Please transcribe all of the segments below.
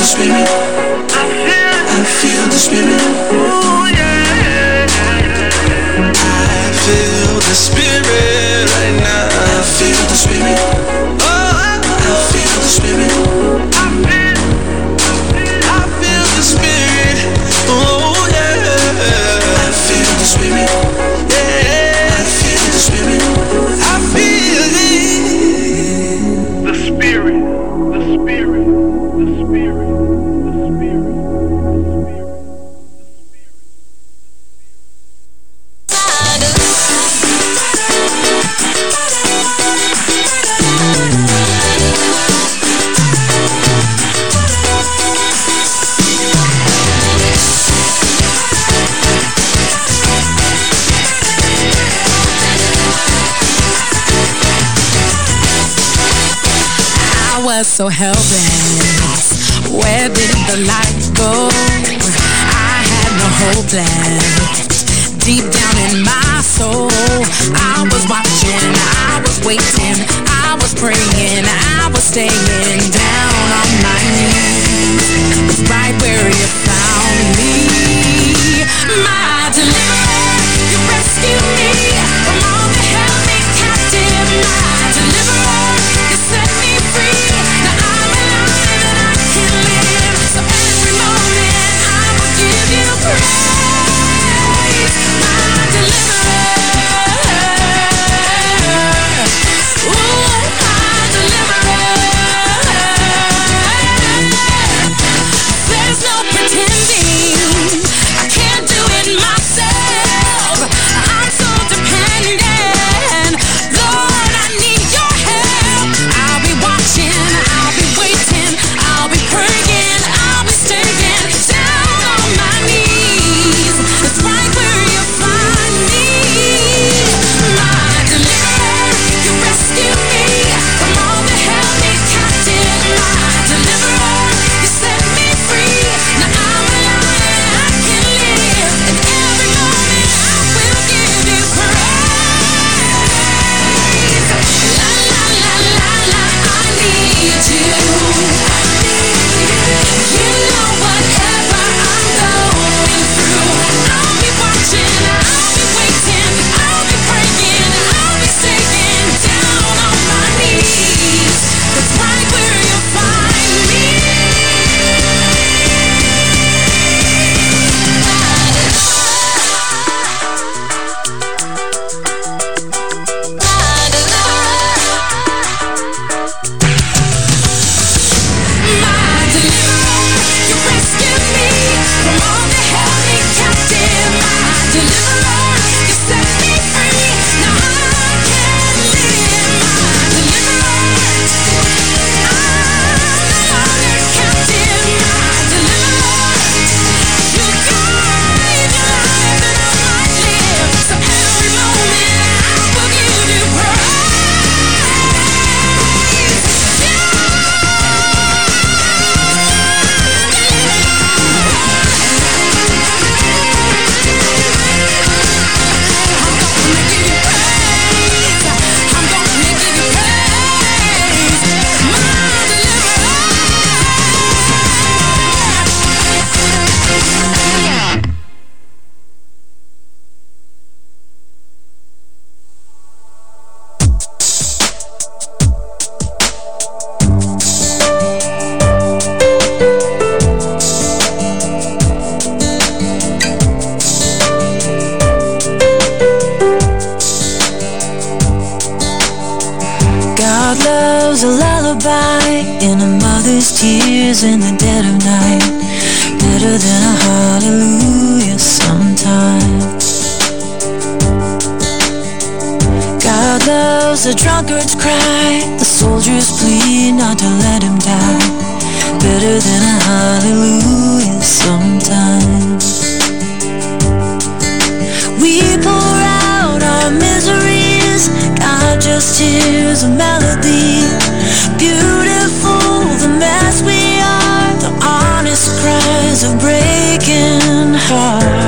the spirit. I feel the spirit. Ooh, yeah. I feel the spirit. others, the drunkards cry. The soldiers plead not to let him die. Better than a hallelujah sometimes. We pour out our miseries God just hears a melody. Beautiful, the mess we are The honest cries of breaking hearts.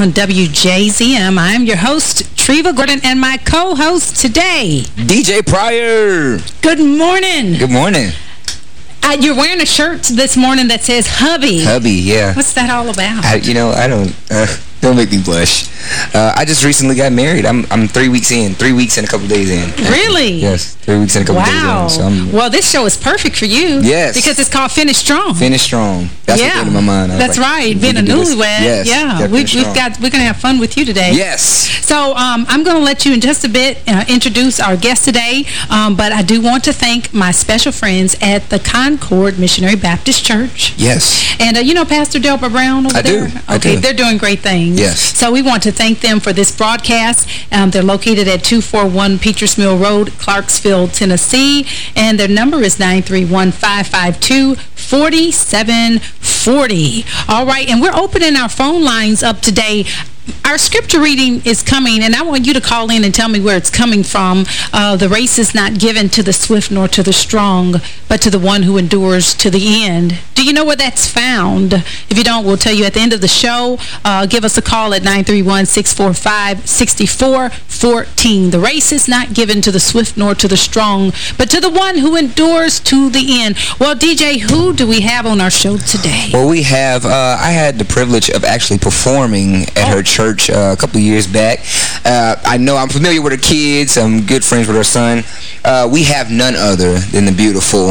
On WJZM. I'm your host, Treva Gordon, and my co-host today. DJ Pryor. Good morning. Good morning. Uh, you're wearing a shirt this morning that says hubby. Hubby, yeah. What's that all about? I, you know, I don't, uh, don't make me blush. Uh, I just recently got married. I'm I'm three weeks in. Three weeks and a couple days in. Really? Yes, three weeks and a couple wow. days in. So I'm well, this show is perfect for you. Yes. Because it's called Finish Strong. Finish strong. That's yeah. what came to my mind. That's like, right. Being a do newlywed. Yes. Yeah. We, we've got, we're going to have fun with you today. Yes. So um, I'm going to let you in just a bit uh, introduce our guest today, um, but I do want to thank my special friends at the Concord Missionary Baptist Church. Yes. And uh, you know Pastor Delbert Brown over I do. there? I okay, do. they're doing great things. Yes. So we want to thank them for this broadcast. Um, they're located at 241 Peters Mill Road, Clarksville, Tennessee, and their number is 931-552-4740. All right, and we're opening our phone lines up today. Our scripture reading is coming, and I want you to call in and tell me where it's coming from. Uh, the race is not given to the swift nor to the strong, but to the one who endures to the end. Do you know where that's found? If you don't, we'll tell you at the end of the show. Uh, give us a call at 931-645-6414. The race is not given to the swift nor to the strong, but to the one who endures to the end. Well, DJ, who do we have on our show today? Well, we have, uh, I had the privilege of actually performing at Oh. her church uh, a couple years back. Uh, I know I'm familiar with her kids. I'm good friends with her son. Uh, we have none other than the beautiful,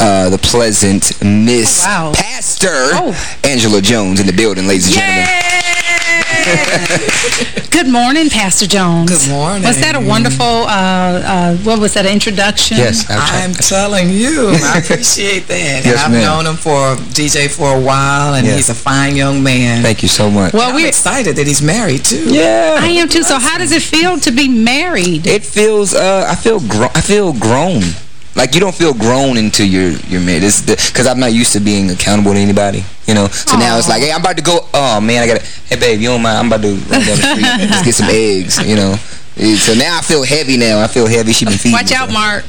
uh, the pleasant Miss Oh, wow. Pastor Oh. Angela Jones in the building, ladies and gentlemen. Good morning, Pastor Jones. Good morning. Was that a wonderful, uh, uh, what was that, introduction? Yes, I- I'm telling you, I appreciate that. Yes, and I've known him for DJ for a while, and Yeah. he's a fine young man. Thank you so much. Well, I'm we excited that he's married too. yeah. I am too. So how does it feel to be married? It feels, uh, I feel, gro I feel grown. Like you don't feel grown into your your mid. Because I'm not used to being accountable to anybody. You know. So now it's like, hey, I'm about to go. Oh man, I gotta. Hey babe, you don't mind? I'm about to run down the street. Let's get some eggs. You know. So now I feel heavy. Now I feel heavy. She been feeding. Watch me. out, Mark.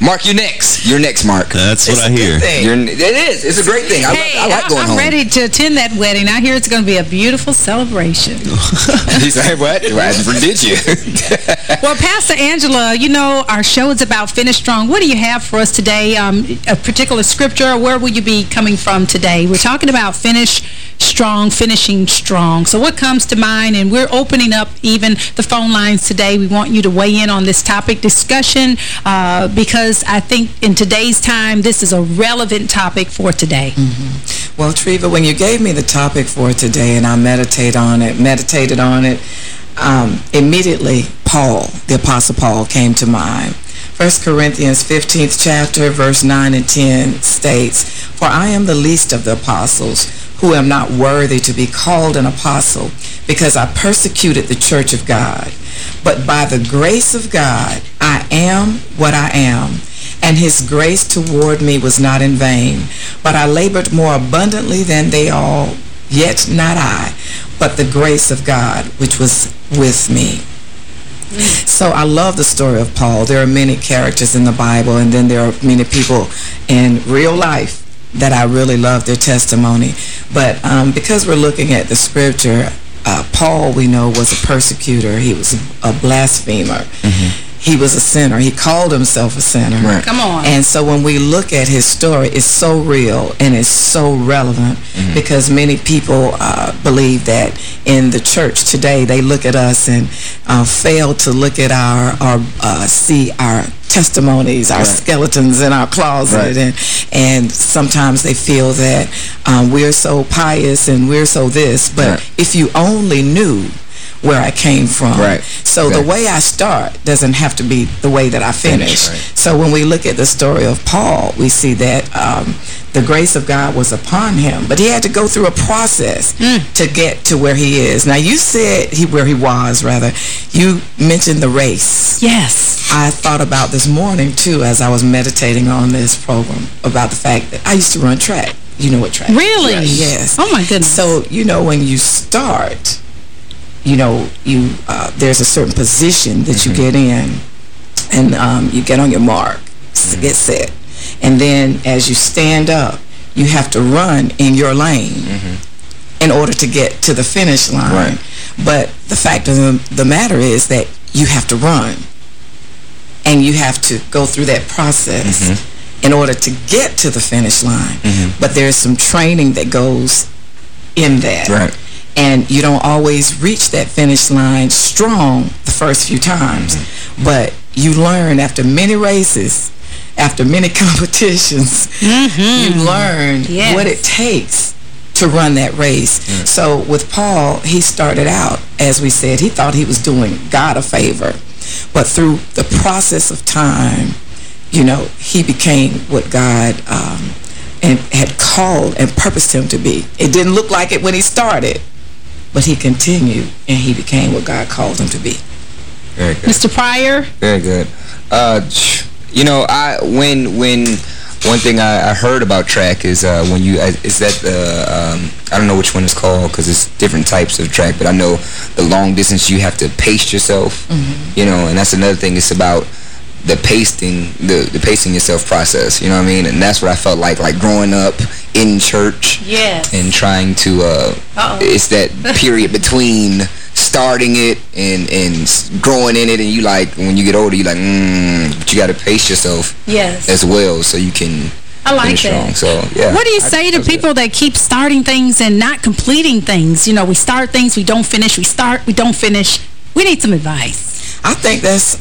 Mark. You're next. You're next, Mark. That's It's what I a good hear. You're, it is. It's a great thing. I, hey, like, I like going am home. ready to attend that wedding. I hear it's going to be a beautiful celebration. He's like, what? Did you? well, Pastor Angela, you know our show is about Finish Strong. What do you have for us today? Um, a particular scripture? Where will you be coming from today? We're talking about Finish Strong, finishing strong. So what comes to mind? And we're opening up even the phone lines today. We want you to weigh in on this topic discussion uh, because I think in today's time, this is a relevant topic for today. Well, Treva, when you gave me the topic for today, and I meditate on it, meditated on it, um, immediately Paul, the Apostle Paul, came to mind. 1 Corinthians 15th chapter, verse 9 and 10 states, For I am the least of the apostles, who am not worthy to be called an apostle, because I persecuted the church of God. But by the grace of God, I am what I am, and his grace toward me was not in vain. But I labored more abundantly than they all, yet not I, but the grace of God which was with me. So I love the story of Paul. There are many characters in the Bible, and then there are many people in real life that I really love their testimony. But um, because we're looking at the scripture, uh, Paul, we know, was a persecutor. He was a blasphemer. He was a sinner. He called himself a sinner. Right. Come on. And so when we look at his story, it's so real and it's so relevant because many people uh, believe that in the church today, they look at us and uh, fail to look at our, our uh, see our testimonies, our skeletons in our closet. Right. And, and sometimes they feel that um, we're so pious and we're so this. But Right. if you only knew where I came from. Right. So the way I start doesn't have to be the way that I finish. right. So when we look at the story of Paul, we see that um, the grace of God was upon him, but he had to go through a process to get to where he is. Now you said he where he was rather. You mentioned the race. Yes. I thought about this morning too as I was meditating on this program about the fact that I used to run track. You know what track Really? right? Yes. Oh, my goodness. So, you know, when you start, you know, you uh, there's a certain position that you mm-hmm. get in and um, you get on your mark, s- mm-hmm. get set. And then as you stand up, you have to run in your lane mm-hmm. in order to get to the finish line. Right. But the fact of the, the matter is that you have to run and you have to go through that process in order to get to the finish line. But there's some training that goes in that. Right. And you don't always reach that finish line strong the first few times. But you learn after many races, after many competitions, you learn Yes. what it takes to run that race. So with Paul, he started out, as we said, he thought he was doing God a favor. But through the process of time, you know, he became what God um, and had called and purposed him to be. It didn't look like it when he started, but he continued and he became what God called him to be. Very good. Mr. Pryor? Very good. Uh, you know, I when when one thing I, I heard about track is uh, when you uh, is that uh, um, I don't know which one it's called because it's different types of track, but I know the long distance you have to pace yourself. You know, and that's another thing. It's about the pacing the the pacing yourself process. You know what I mean? And that's what I felt like like growing up in church Yes. and trying to uh Uh-oh. it's that period between starting it and and growing in it and you like when you get older you like mm, but you got to pace yourself Yes. as well so you can I like that. strong so yeah What do you I- say to that's good. people that keep starting things and not completing things? You know, we start things, we don't finish. We start, we don't finish. We need some advice. I think that's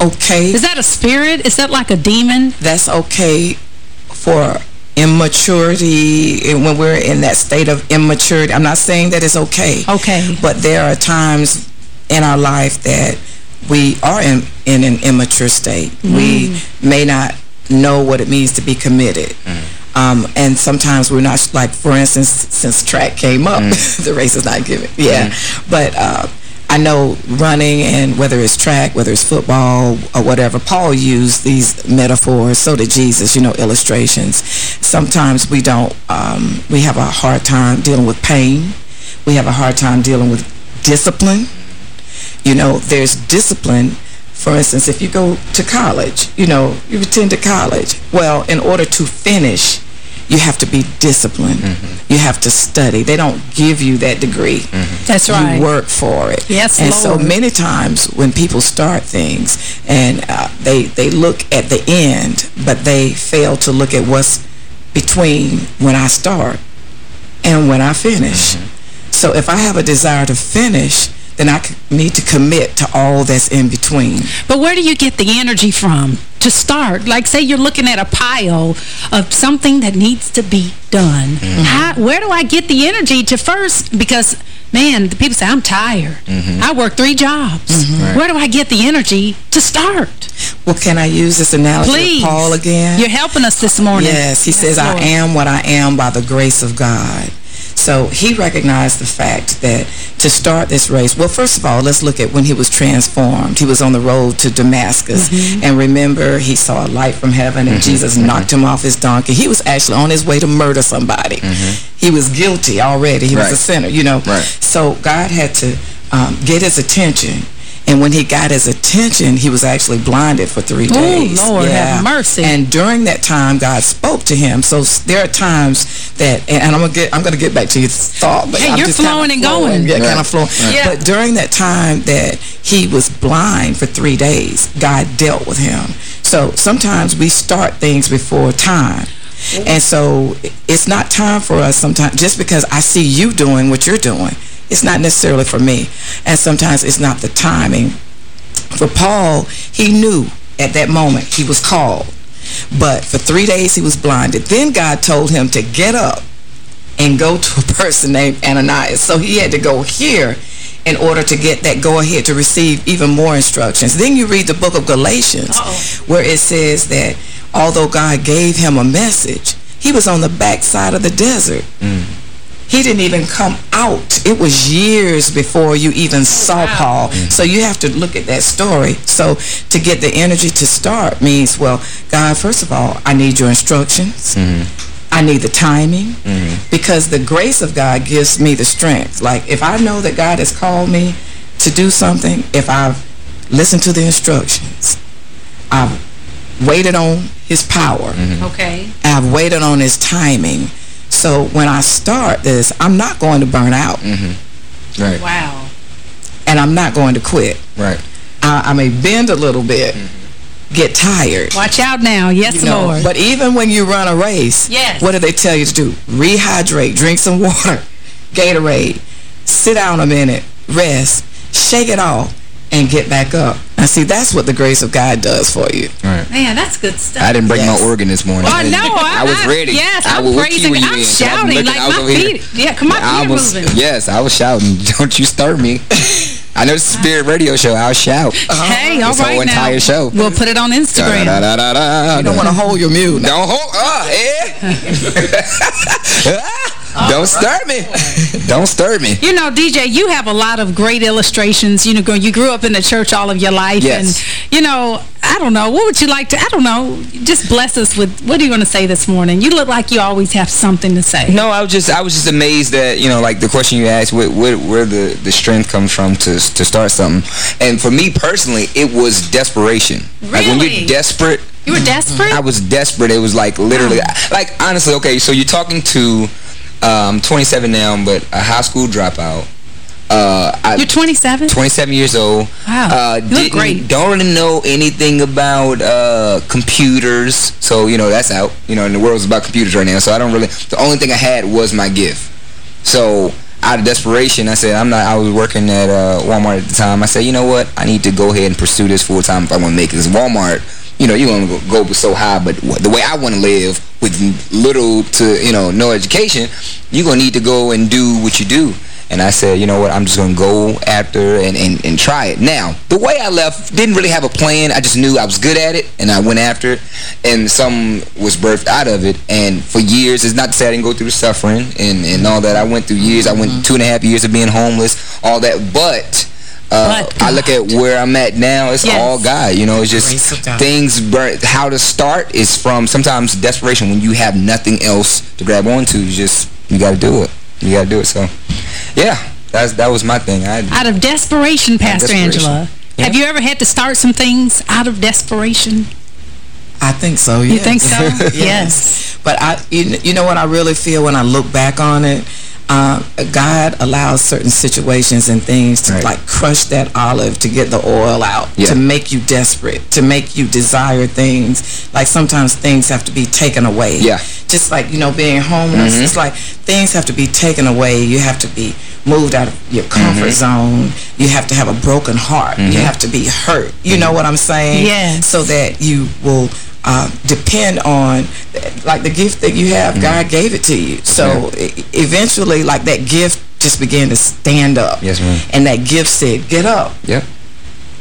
okay. Is that a spirit? Is that like a demon? that's okay for immaturity when we're in that state of immaturity. I'm not saying that it's okay. Okay. But there are times in our life that we are in, in an immature state. We may not know what it means to be committed. Um, and sometimes we're not, like, for instance, since track came up, the race is not given. Yeah. But uh, I know running and whether it's track, whether it's football or whatever, Paul used these metaphors, so did Jesus, you know, illustrations. Sometimes we don't, um, we have a hard time dealing with pain. We have a hard time dealing with discipline. You know, there's discipline. For instance, if you go to college, you know, you attend to college. Well, in order to finish, you have to be disciplined. Mm-hmm. You have to study. They don't give you that degree. Mm-hmm. That's right. You work for it. Yes, And so many times when people start things and uh, they, they look at the end, but they fail to look at what's between when I start and when I finish. Mm-hmm. So if I have a desire to finish, then I need to commit to all that's in between. But where do you get the energy from to start? Like, say you're looking at a pile of something that needs to be done. How, where do I get the energy to first? Because man, the people say, I'm tired. Mm-hmm. I work three jobs. Where do I get the energy to start? Well, can I use this analogy Please. of Paul again? You're helping us this morning. Yes, he says, Lord. I am what I am by the grace of God. So he recognized the fact that to start this race, well, first of all, let's look at when he was transformed. He was on the road to Damascus. Mm-hmm. And remember, he saw a light from heaven and Jesus knocked him off his donkey. He was actually on his way to murder somebody. He was guilty already. He was a sinner, you know. Right. So God had to um, get his attention. And when he got his attention, he was actually blinded for three days. Oh, Lord, have mercy. And during that time, God spoke to him. So there are times that, and and I'm gonna get, I'm gonna get back to your thought. But Hey, I'm you're just flowing and flowing. going. Yeah, kind of flowing. Yeah. But during that time that he was blind for three days, God dealt with him. So sometimes we start things before time. And so it's not time for us sometimes, just because I see you doing what you're doing, it's not necessarily for me. And sometimes it's not the timing. For Paul, he knew at that moment he was called. But for three days he was blinded. Then God told him to get up and go to a person named Ananias. So he had to go here in order to get that go-ahead to receive even more instructions. Then you read the book of Galatians where it says that although God gave him a message, he was on the backside of the desert. Mm. He didn't even come out. It was years before you even oh, saw Paul. Mm-hmm. So you have to look at that story. So to get the energy to start means, well, God, first of all, I need your instructions. Mm-hmm. I need the timing mm-hmm. because the grace of God gives me the strength. Like if I know that God has called me to do something, if I've listened to the instructions, I've waited on his power, Okay. I've waited on his timing. So when I start this, I'm not going to burn out mm-hmm. Right. Wow. and I'm not going to quit. Right. I, I may bend a little bit, mm-hmm. get tired. Watch out now. Yes, you know, Lord. But even when you run a race, Yes. what do they tell you to do? Rehydrate, drink some water, Gatorade, sit down a minute, rest, shake it off, and get back up. Now, see, that's what the grace of God does for you. Right. Man, that's good stuff. I didn't break Yes. my organ this morning. Oh, no, I, I was ready. Yes, I I'm was- what key praising. you I'm in? 'Cause I was shouting looking- like my over here. feet. Yeah, come on, I feet was, moving. yes, I was shouting. Don't you start me. I know it's a Spirit Radio show. I'll shout. Hey, all This whole right now. entire show. We'll put it on Instagram. Da, da, da, da, da, You don't want to hold your mute. now. Don't hold. Uh, eh? Don't stir me. Don't stir me. You know, DJ, you have a lot of great illustrations. You know, you grew up in the church all of your life. Yes. And, you know, I don't know. What would you like to, I don't know, just bless us with, what are you going to say this morning? You look like you always have something to say. No, I was just I was just amazed that you know like the question you asked where where, where the the strength comes from to to start something, and for me personally it was desperation. Like when Really? you're desperate, You were desperate? I was desperate. It was like literally like honestly okay. So you're talking to um 27 now, but a high school dropout. Uh, I, You're 27? 27 years old. Wow. Uh, You look great. Don't really know anything about uh, computers. So, you know, that's out. You know, and the world's about computers right now. So I don't really, the only thing I had was my gift. So out of desperation, I said, I'm not, I was working at uh, Walmart at the time. I said, you know what? I need to go ahead and pursue this full time if I want to make it. Because Walmart, you know, you want to go, go so high, but the way I want to live with little to, you know, no education, you're going to need to go and do what you do. And I said, you know what, I'm just going to go after and, and, and try it. Now, the way I left, didn't really have a plan. I just knew I was good at it, and I went after it. And some was birthed out of it. And for years, it's not to say I didn't go through the suffering and, and all that. I went through years. I went mm-hmm. two and a half years of being homeless, all that. But... Uh, I look at where I'm at now. It's Yes. all God. You know, it's just things. Burn, how to start is from sometimes desperation when you have nothing else to grab onto. You just you got to do it. You got to do it. So, yeah, that's that was my thing. I Out of desperation, Pastor desperation. Angela. Yeah. Have you ever had to start some things out of desperation? I think so, yes. You think so? yes. Yes. But I, you, you know what I really feel when I look back on it? Um, God allows certain situations and things to Right. like crush that olive to get the oil out, Yeah. to make you desperate, to make you desire things. Like sometimes things have to be taken away. Yeah. Just like, you know, being homeless, Mm-hmm. it's like things have to be taken away. You have to be moved out of your comfort Mm-hmm. zone. You have to have a broken heart. You have to be hurt. You know what I'm saying? Yeah. So that you will uh, depend on, like the gift that you have, God gave it to you. So e- eventually, like that gift just began to stand up. Yes, ma'am. And that gift said, get up, Yep.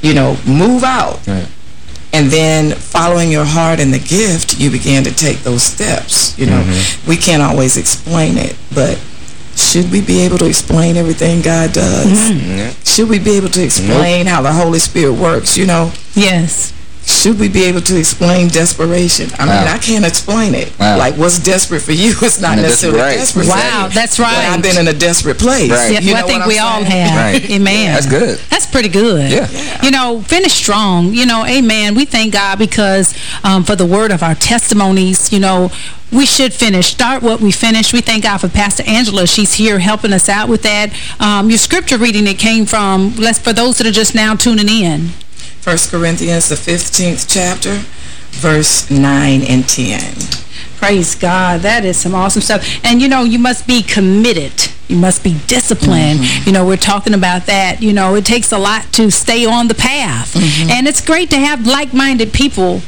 you know, move out. Right. And then following your heart and the gift, you began to take those steps. You know, Mm-hmm. we can't always explain it, but should we be able to explain everything God does? Yeah. Should we be able to explain how the Holy Spirit works? You know, Yes. Should we be able to explain desperation? I mean, Wow. I can't explain it. Wow. Like, what's desperate for you is not No, that's necessarily right. desperate Wow, me. that's But right. I've been in a desperate place. Right. Yeah, You well, I think what we I'm all have. Right. Amen. That's good. That's pretty good. Yeah. You know, finish strong. You know, amen. We thank God because um, for the word of our testimonies, you know, we should finish. Start what we finish. We thank God for Pastor Angela. She's here helping us out with that. Um, your scripture reading it came from, let's for those that are just now tuning in. First Corinthians, the 15th chapter, verse 9 and 10. Praise God. That is some awesome stuff. And, you know, you must be committed. You must be disciplined. Mm-hmm. You know, we're talking about that. You know, it takes a lot to stay on the path. Mm-hmm. And it's great to have like-minded people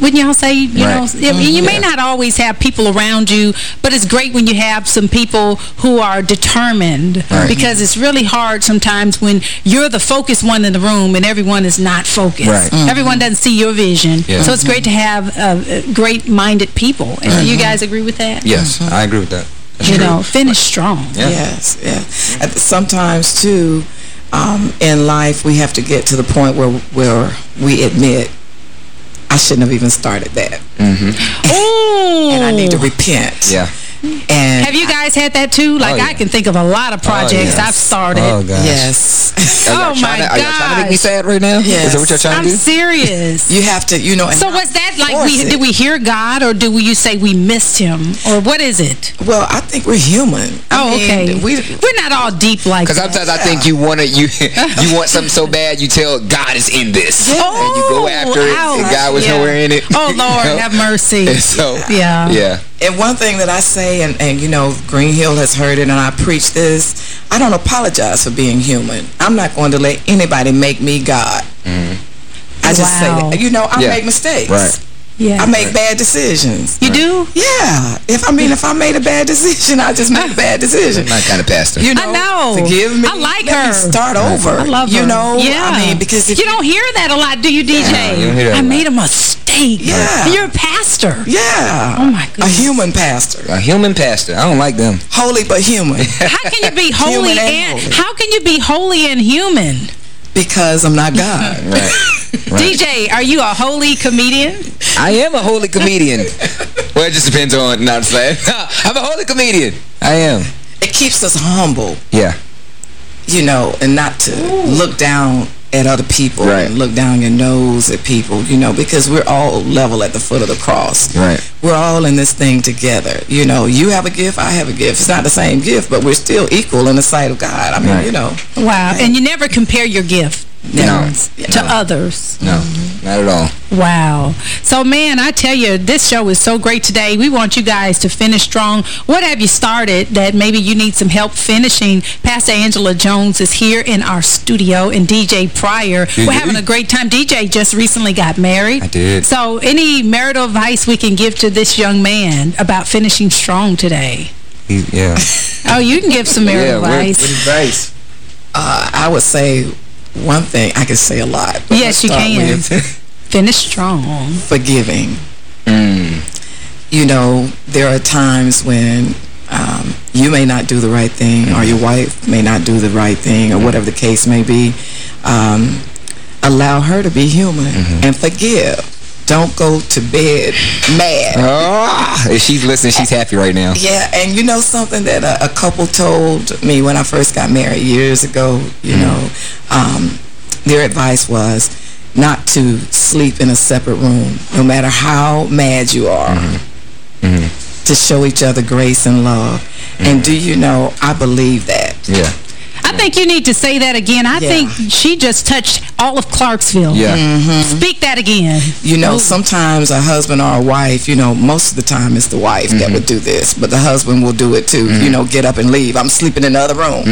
wouldn't y'all say, you Right. know, I mean, you may Yeah. not always have people around you, but it's great when you have some people who are determined Right. because it's really hard sometimes when you're the focused one in the room and everyone is not focused. Right. Everyone doesn't see your vision. Yeah. So it's great to have uh, great-minded people. And do you guys agree with that? Yes, I agree with that. That's You true. know, finish strong. Yeah. Yes, yeah. And Sometimes, too, um, in life, we have to get to the point where, where we admit, I shouldn't have even started that. Ooh. And I need to repent. Yeah. And Have you guys had that too? Like, Oh, yeah. I can think of a lot of oh, projects yes. I've started. Oh, gosh. Yes. Oh, my God. Are y'all trying to make me sad right now? Is Yes. that what y'all trying I'm to do? serious. you have to, you know. So not was that like we it. did we hear God or do we, you say we missed him or what is it? Well, I think we're human. I Oh, mean, okay. We, We're not all deep like Because that. sometimes I think you want to you you want something so bad you tell God is in this Yeah. and you go Oh, after it and. God was Yeah. nowhere in it. Oh you Lord, know? have mercy. And so Yeah. yeah And one thing that I say, and, and you know, Green Hill has heard it, and I preach this, I don't apologize for being human. I'm not going to let anybody make me God. Mm-hmm. I just Wow. say that. You know, I Yeah. make mistakes. Right. Yeah. I make bad decisions. you do? Yeah. If I mean, if I made a bad decision, I just made a bad decision. my kind of pastor. You know, I know. forgive me. I like let her. Start over. I love You know, yeah. I mean, because if you don't hear that a lot, do you, DJ? Yeah, you don't hear that I a lot. made a mistake. Yeah. You're a pastor. Yeah. Oh, my god, A human pastor. a human pastor. I don't like them. Holy but human. How can you be holy and and, holy. how can you be holy and human? because I'm not God. Right. Right. DJ, are you a holy comedian? I am a holy comedian. well, it just depends on. Not saying. I'm a holy comedian. I am. It keeps us humble, Yeah. you know, and not to look down at other people Right. and look down your nose at people, you know, because we're all level at the foot of the cross. Right. We're all in this thing together. You know, you have a gift, I have a gift. It's not the same gift, but we're still equal in the sight of God. I mean, Right. you know. Wow. And you never compare your gift No. to others. No. Not at all. Wow. So, man, I tell you, this show is so great today. We want you guys to finish strong. What have you started that maybe you need some help finishing? Pastor Angela Jones is here in our studio, and DJ Pryor. We're having a great time. DJ just recently got married. I did. So, any marital advice we can give to this young man about finishing strong today? He- yeah. Oh, you can give some yeah. marital What, what advice. advice? Uh, I would say one thing. I could say a lot. Yes, you can. Finish strong. forgiving. Mm. you know, there are times when um, you may not do the right thing or your wife may not do the right thing or whatever the case may be. Um, allow her to be human and forgive. Don't go to bed mad. Ah, if she's listening, she's happy right now. Yeah, and you know something that a, a couple told me when I first got married years ago, you know, um, their advice was not to sleep in a separate room, no matter how mad you are, to show each other grace and love. And do you know, I believe that. Yeah. I think you need to say that again. I Yeah. think she just touched all of Clarksville. Yeah. Mm-hmm. Speak that again. You know, oh. sometimes a husband or a wife, you know, most of the time it's the wife that mm-hmm. would do this, but the husband will do it too. You mm-hmm. know, get up and leave. I'm sleeping in the other room.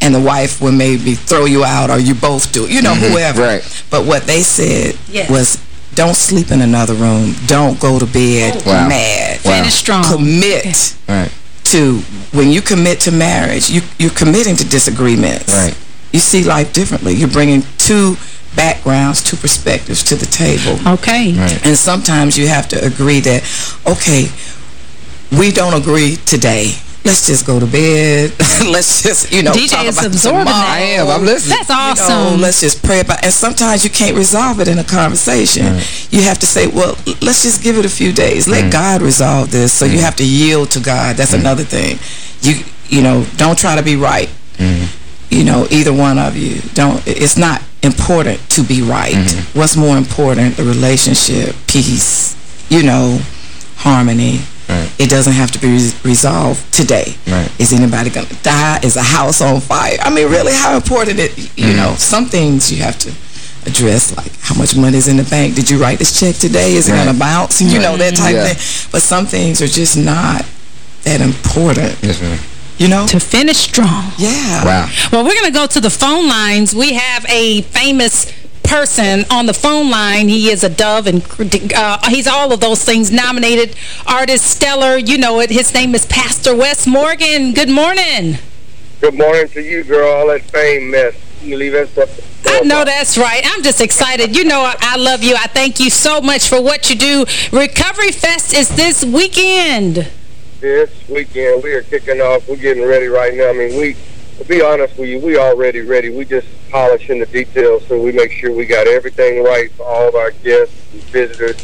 And the wife will maybe throw you out or you both do it. You know, whoever. Right. But what they said Yes. was, don't sleep in another room. Don't go to bed oh, Wow. mad. Wow. Finish strong. Commit Right. To, when you commit to marriage, you, you're committing to disagreements. Right. You see life differently. You're bringing two backgrounds, two perspectives to the table. Okay. Right. And sometimes you have to agree that, okay, we don't agree today. Let's just go to bed. let's just, you know, DJ talk is about absorbing tomorrow. that. I am. I'm listening. That's You know, awesome. let's just pray about And sometimes you can't resolve it in a conversation. You have to say, well, let's just give it a few days. Let God resolve this. So you have to yield to God. That's another thing. You you know, don't try to be right. Mm-hmm. You know, either one of you. Don't. It's not important to be right. Mm-hmm. What's more important? The relationship, peace, you know, harmony. Right. It doesn't have to be res resolved today. Right. Is anybody going to die? Is a house on fire? I mean, really, how important it, you mm-hmm. know, some things you have to address, like how much money is in the bank? Did you write this check today? Is it going to bounce? You know, that type Yeah. thing. But some things are just not that important, Yes, ma'am. you know? To finish strong. Yeah. Wow. Well, we're going to go to the phone lines. We have a famous person on the phone line. He is a Dove and uh, he's all of those things. Nominated artist, stellar. You know it. His name is Pastor Wes Morgan. Good morning. Good morning to you, girl. All that fame mess. You leave that stuff. I know that's right. I'm just excited. You know I, I love you. I thank you so much for what you do. Recovery Fest is this weekend. This weekend, we are kicking off. We're getting ready right now. I mean, we, to be honest with you, we already ready. We just polishing the details so we make sure we got everything right for all of our guests and visitors.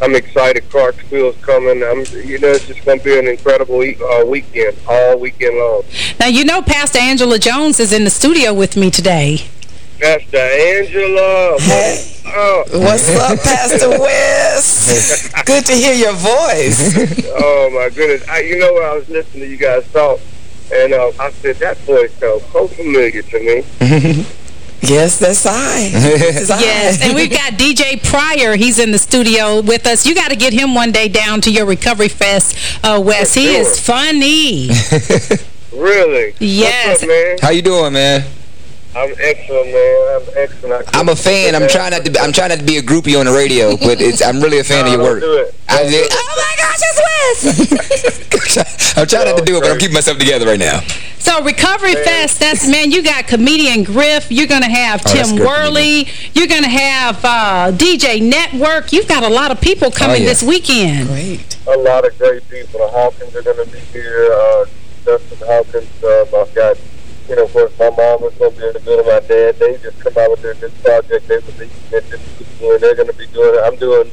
I'm excited. Clarksville's coming. I'm, you know, it's just going to be an incredible e- uh, weekend, all weekend long. Now, you know Pastor Angela Jones is in the studio with me today. Pastor Angela. Oh, What's up, Pastor Wes? Good to hear your voice. oh my goodness. I, you know, I was listening to you guys talk, and uh, I said, that voice sounds so familiar to me. yes, that's I. This is I. Yes, and we've got DJ Pryor. He's in the studio with us. You got to get him one day down to your Recovery Fest, uh, Wes. He is funny. Really? Yes. What's up, man? How you doing, man? I'm excellent, man. I'm excellent. I I'm a fan. I'm trying not to. Be, I'm trying not to be a groupie on the radio, but it's. I'm really a fan No, of your don't work. do it. I'm, Don't do it. oh my gosh, it's Wes! I'm trying not to do it, but I'm keeping myself together right now. So Recovery Fest, that's, man, you got comedian Griff. You're going to have Oh, Tim good Worley. You're going to have uh, DJ Network. You've got a lot of people coming Oh, yeah. this weekend. Great. a lot of great people. The Hawkins are going to be here. Uh, Dustin Hawkins. Uh, I've got, you know, of course, my mom is going to be in the building. My dad. They just come out with their new project. They released it this weekend. They're going to be doing it. I'm doing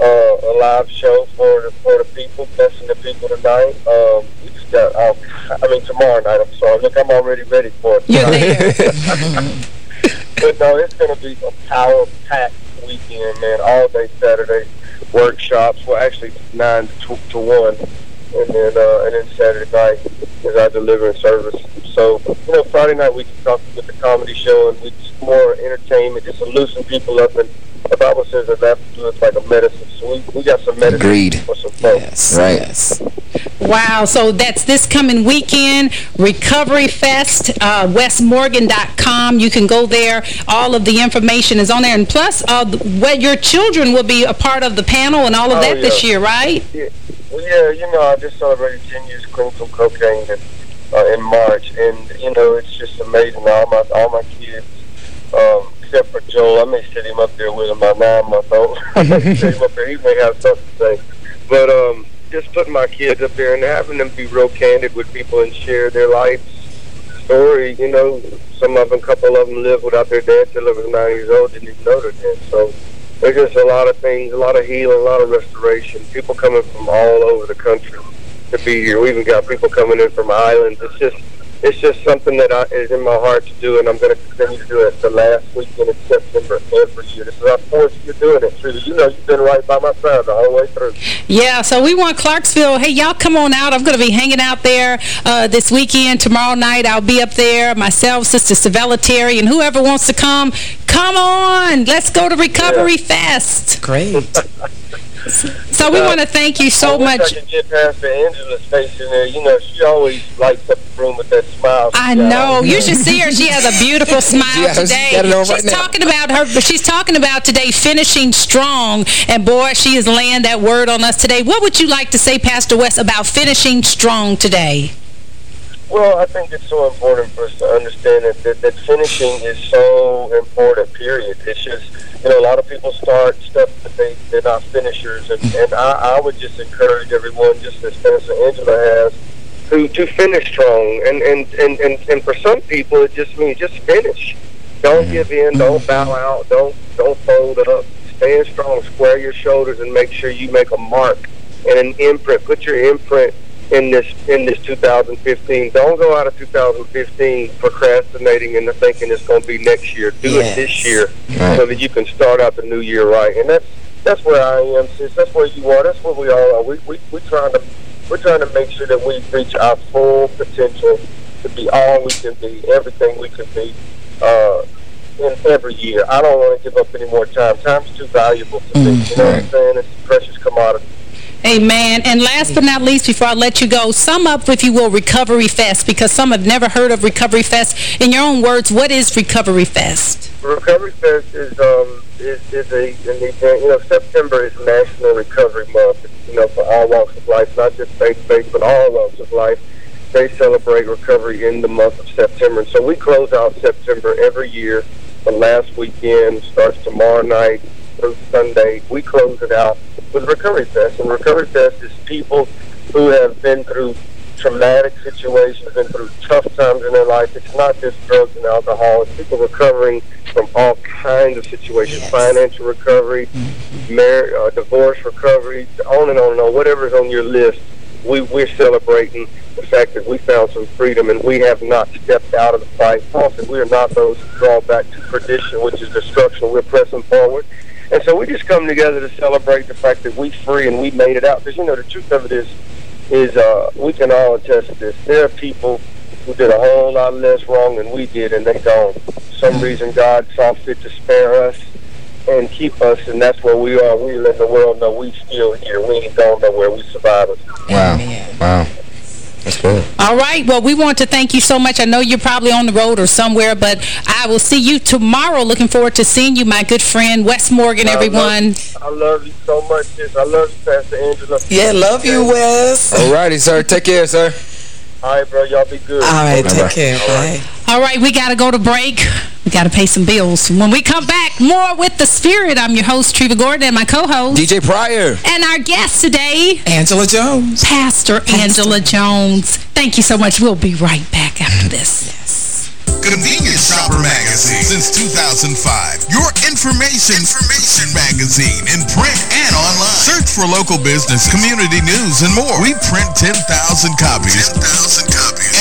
uh, a live show for the for the people, blessing the people tonight. Um, we just got. Uh, I mean, tomorrow night. I'm sorry. Look, I'm already ready for it. You're there. But no, it's going to be a power-packed weekend, man. All day Saturday workshops. Well, actually, nine to, to one, and then uh, and then Saturday night is our deliverance service. So you know, Friday night we can talk with the comedy show and we just more entertainment, just to loosen people up. And the Bible says that that is like a medicine. So we, we got some medicine Agreed. for some folks. Yes. Right. Yes. Wow. So that's this coming weekend, Recovery Fest, uh, westmorgan.com. You can go there. All of the information is on there. And plus, uh, what your children will be a part of the panel and all of Oh, that this year, right? Yeah, well, yeah, you know, I just celebrated 10 years clean from cocaine in, uh, in March, and you know, it's just amazing. All my all my kids, um, except for Joel, I may sit him up there with him, my nine month old. I may sit him up there. He may have something to say, but um, just putting my kids up there and having them be real candid with people and share their life story. You know, some of them, a couple of them live without their dad till they were nine years old, didn't even know their dad. So there's just a lot of things, a lot of healing, a lot of restoration. People coming from all over the country to be here. We even got people coming in from islands. It's just, it's just something that I, is in my heart to do, and I'm going to continue to do it. The last weekend in September every year. This is our fourth year doing it. Trudy, you know, you've been right by my side the whole way through. Yeah, so we want Clarksville. Hey, y'all come on out. I'm going to be hanging out there uh, this weekend. Tomorrow night, I'll be up there. Myself, Sister Savella Terry, and whoever wants to come, come on. Let's go to Recovery Fest. Great. So we uh, want to thank you so I much. I could get past the Angela station there. You know, she always lights up the room with that smile. I know. You should see her. She has a beautiful smile Yeah, today. got it on she's right now. talking about her. She's talking about today finishing strong. And boy, she is laying that word on us today. What would you like to say, Pastor Wes, about finishing strong today? Well, I think it's so important for us to understand that, that, that finishing is so important, period. It's just, you know, a lot of people start stuff that they, they're not finishers. And, and I, I would just encourage everyone, just as Pastor Angela has, to, to finish strong. And, and, and, and, and for some people, it just means just finish. Don't mm-hmm. give in. Don't bow out. Don't, don't fold up. Stand strong. Square your shoulders and make sure you make a mark and an imprint. Put your imprint in this in this 2015. Don't go out of 2015 procrastinating and thinking it's going to be next year. Do Yes. it this year Right. so that you can start out the new year right. And that's that's where I am, sis. That's where you are. That's where we all are. We we we trying to we're trying to make sure that we reach our full potential to be all we can be, everything we can be. Uh, in every year, I don't want to give up any more time. Time's too valuable to me. You know what I'm saying? It's a precious commodity. Amen. And last but not least, before I let you go, sum up, if you will, Recovery Fest, because some have never heard of Recovery Fest. In your own words, what is Recovery Fest? Recovery Fest is um is, is a an event. You know, September is National Recovery Month. You know, for all walks of life, not just faith-based, but all walks of life. They celebrate recovery in the month of September, and so we close out September every year. The last weekend starts tomorrow night through Sunday. We close it out with Recovery Fest, and Recovery Fest is people who have been through traumatic situations, been through tough times in their life. It's not just drugs and alcohol. It's people recovering from all kinds of situations, financial recovery, mar- uh, divorce recovery, on and on and on. Whatever is on your list, we, we're celebrating the fact that we found some freedom and we have not stepped out of the fight. Said we are not those who draw back to perdition, which is destruction. We're pressing forward. And so we just come together to celebrate the fact that we free and we made it out. Because, you know, the truth of it is, is uh, we can all attest to this. There are people who did a whole lot less wrong than we did, and they gone. For some reason, God saw fit to spare us and keep us, and that's where we are. We let the world know we still here. We ain't gone nowhere. We survivors. Wow. Amen. Wow. That's good. All right. Well, we want to thank you so much. I know you're probably on the road or somewhere, but I will see you tomorrow. Looking forward to seeing you, my good friend, Wes Morgan, I love- everyone. I love you so much, sis. I love you, Pastor Angela. Yeah, love you, Wes. All righty, sir. Take care, sir. All right, bro. Y'all be good. All right, Bye-bye. take care. Bye. All right, we got to go to break. We got to pay some bills. When we come back, more with the spirit. I'm your host, Treva Gordon, and my co-host. DJ Pryor. And our guest today, Angela Jones. Pastor Angela Jones. Thank you so much. We'll be right back after this. Convenience Shopper Magazine since 2005. Your information, information magazine in print and online. Search for local business, community news, and more. We print 10,000 copies. 10,000 copies.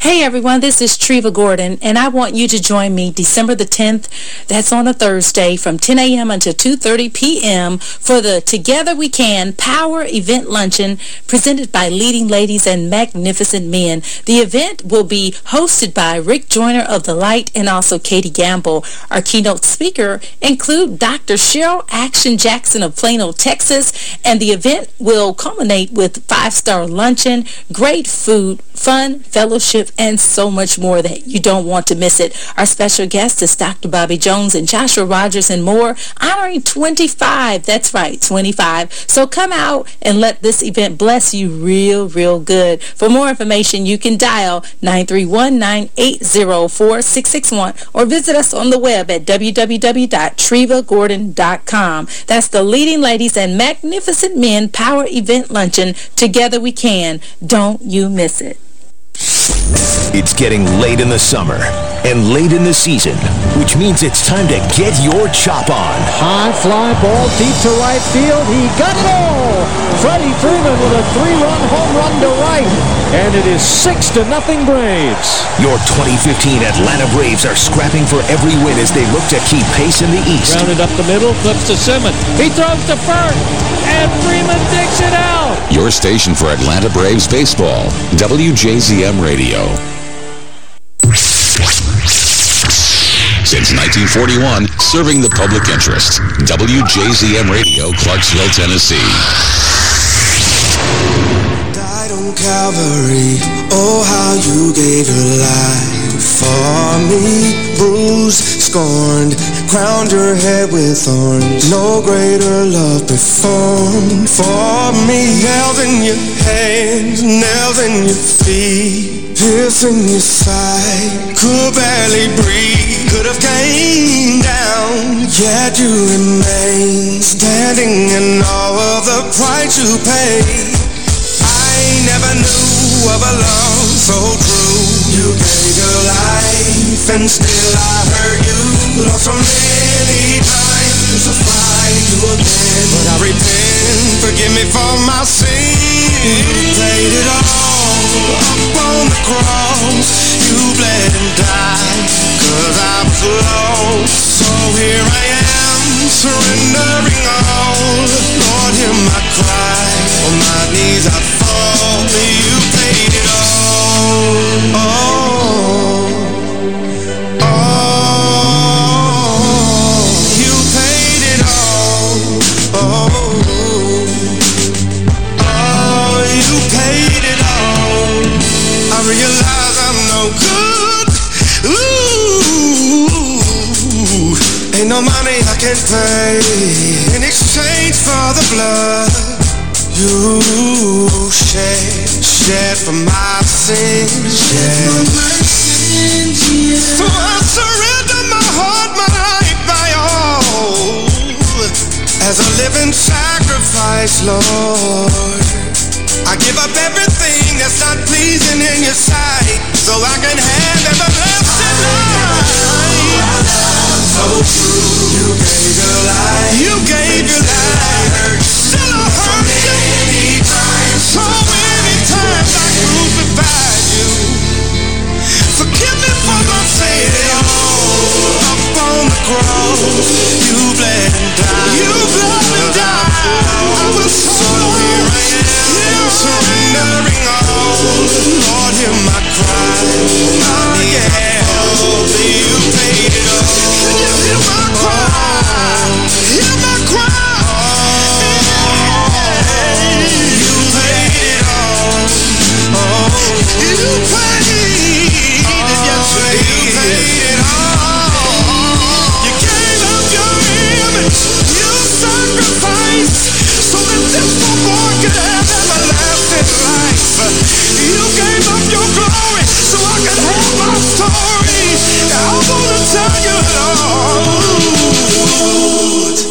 Hey everyone, this is Treva Gordon, and I want you to join me December the 10th, that's on a Thursday, from 10 a.m. until 2.30 p.m. for the Together We Can Power Event Luncheon presented by Leading Ladies and Magnificent Men. The event will be hosted by Rick Joyner of The Light and also Katie Gamble. Our keynote speaker include Dr. Cheryl Action Jackson of Plano, Texas, and the event will culminate with five-star luncheon, great food, fun, fellowship, and so much more that you don't want to miss it. Our special guest is Dr. Bobby Jones and Joshua Rogers and more, honoring 25. That's right, 25. So come out and let this event bless you real, real good. For more information, you can dial 931-980-4661 or visit us on the web at www.trevagordon.com. That's the Leading Ladies and Magnificent Men Power Event Luncheon. Together we can. Don't you miss it. It's getting late in the summer and late in the season, which means it's time to get your chop on. High fly ball deep to right field. He got it all. Freddie Freeman with a three-run home run to right. And it is 6 to nothing Braves. Your 2015 Atlanta Braves are scrapping for every win as they look to keep pace in the East. Grounded up the middle, flips to Simmons. He throws to first, and Freeman digs it out. Your station for Atlanta Braves baseball, WJZM Radio. 1941, serving the public interest. WJZM Radio, Clarksville, Tennessee. died on Calvary. Oh, how you gave your life for me. Bruised, scorned, crowned your head with thorns. No greater love performed for me. Nails in your hands, nails in your feet. Piercing your side, could barely breathe. Could have came down, yet you remain standing in all of the price you paid. I never knew of a love so true. You gave your life, and still I hurt you. Lost so many times to find you again. But I repent, forgive me for my sin. You paid it all up on the cross. You bled and died, cause I was lost. So here I am, surrendering all. Lord, hear my cry. On my knees I fall. You paid it all. Oh, ain't no money I can pay in exchange for the blood you shed, shed for my sins. Shed. for my sins. So I surrender my heart, my life, my all as a living sacrifice, Lord. I give up everything that's not pleasing in your sight so I can have everlasting life. So true. You gave your life. You gave your life. Still, I hurt still I hurt. So many times, so many times I crucified you gave you. I crucified you. Oh paid tell you, Lord.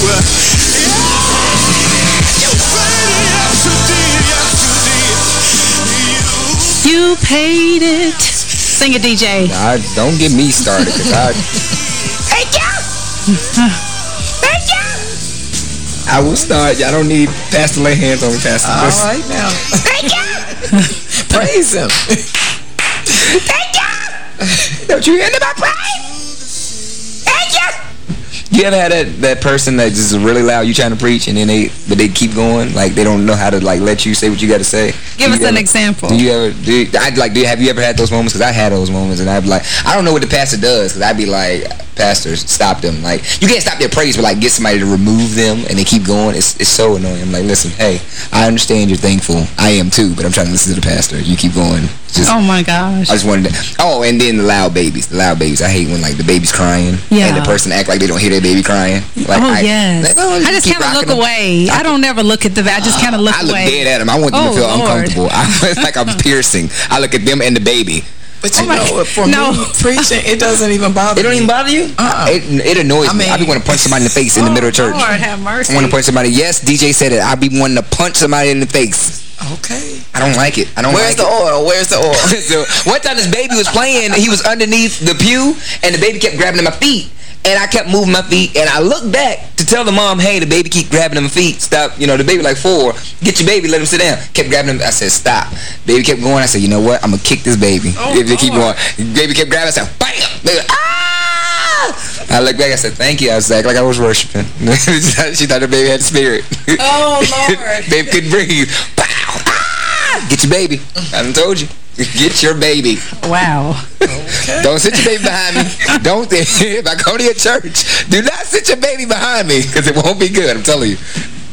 You paid it. Yes, you did. Yes, you did. You paid it. Sing it, DJ. I, don't get me started, because I, Thank you. Thank you. I will start. I don't need Pastor lay hands on me, Pastor. All Listen. right now. Thank you. Praise him. Thank you. Don't you hear my praise? You. Ever had that, that person that just really loud, you trying to preach, and then they, but they keep going, like they don't know how to like let you say what you got to say? Give Do us an ever- example. Do you ever, do I'd like, do you, have you ever had those moments? Because I had those moments, and I'd be like, I don't know what the pastor does, because I'd be like, pastors, stop them. Like, you can't stop their praise, but like get somebody to remove them, and they keep going. It's, it's so annoying. I'm like, listen, hey, I understand you're thankful. I am too, but I'm trying to listen to the pastor. You keep going. Just, Oh my gosh. I just wanted to. Oh, and then the loud babies. The loud babies. I hate when like the baby's crying. Yeah. And the person act like they don't hear their baby crying. Like, oh, I, yes. like, oh, I just kind of look them. away. I don't never look at the I just kind of look I look away. dead at them. I want them Oh, to feel Lord. uncomfortable. I, it's like I'm piercing. I look at them and the baby. But Oh you know, for No. me, preaching, it doesn't even bother It don't me. even bother you? Uh-uh. It, it annoys I me. I be mean- want to punch somebody in the face in the oh, middle of church. Oh, Lord have mercy. I want to punch somebody. Yes, DJ said it. I be wanting to punch somebody in the face. Okay. I don't like it. I don't want it. Where's like the it. oil? Where's the oil? so one time this baby was playing, he was underneath the pew, and the baby kept grabbing at my feet. And I kept moving my feet, and I looked back to tell the mom, hey, the baby keep grabbing my feet. Stop. You know, the baby like four. Get your baby, let him sit down. Kept grabbing him. I said, stop. Baby kept going. I said, you know what? I'm going to kick this baby. Oh, if they keep going. Baby kept grabbing. I said, bam. Baby, ah! I looked back. I said, thank you. I was like, like I was worshiping. she thought the baby had spirit. Oh, Lord. baby couldn't breathe. Pow. Ah! Get your baby. I done told you. Get your baby. Wow. Don't sit your baby behind me. Don't. If I go to your church, do not sit your baby behind me because it won't be good. I'm telling you.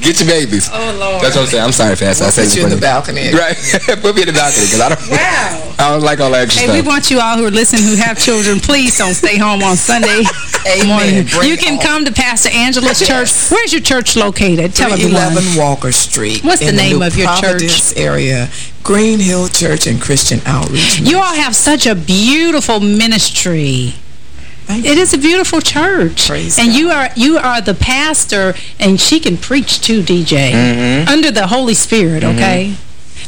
Get your babies. Oh, Lord. That's what I'm saying. I'm sorry, Pastor. I We'll said put it you in the balcony. Right. put me in the balcony because I don't. Wow. I don't like all that extra Hey, we want you all who are listening who have children, please don't stay home on Sunday Amen. morning. Bring You can on. come to Pastor Angela's church. Where's your church located? Tell everyone. 11 Walker Street. What's the name New of your church? Providence area. Green Hill Church and Christian Outreach. You all have such a beautiful ministry. Thank It is a beautiful church. Praise and God. you are you are the pastor and she can preach too, DJ. Mm-hmm. Under the Holy Spirit, okay?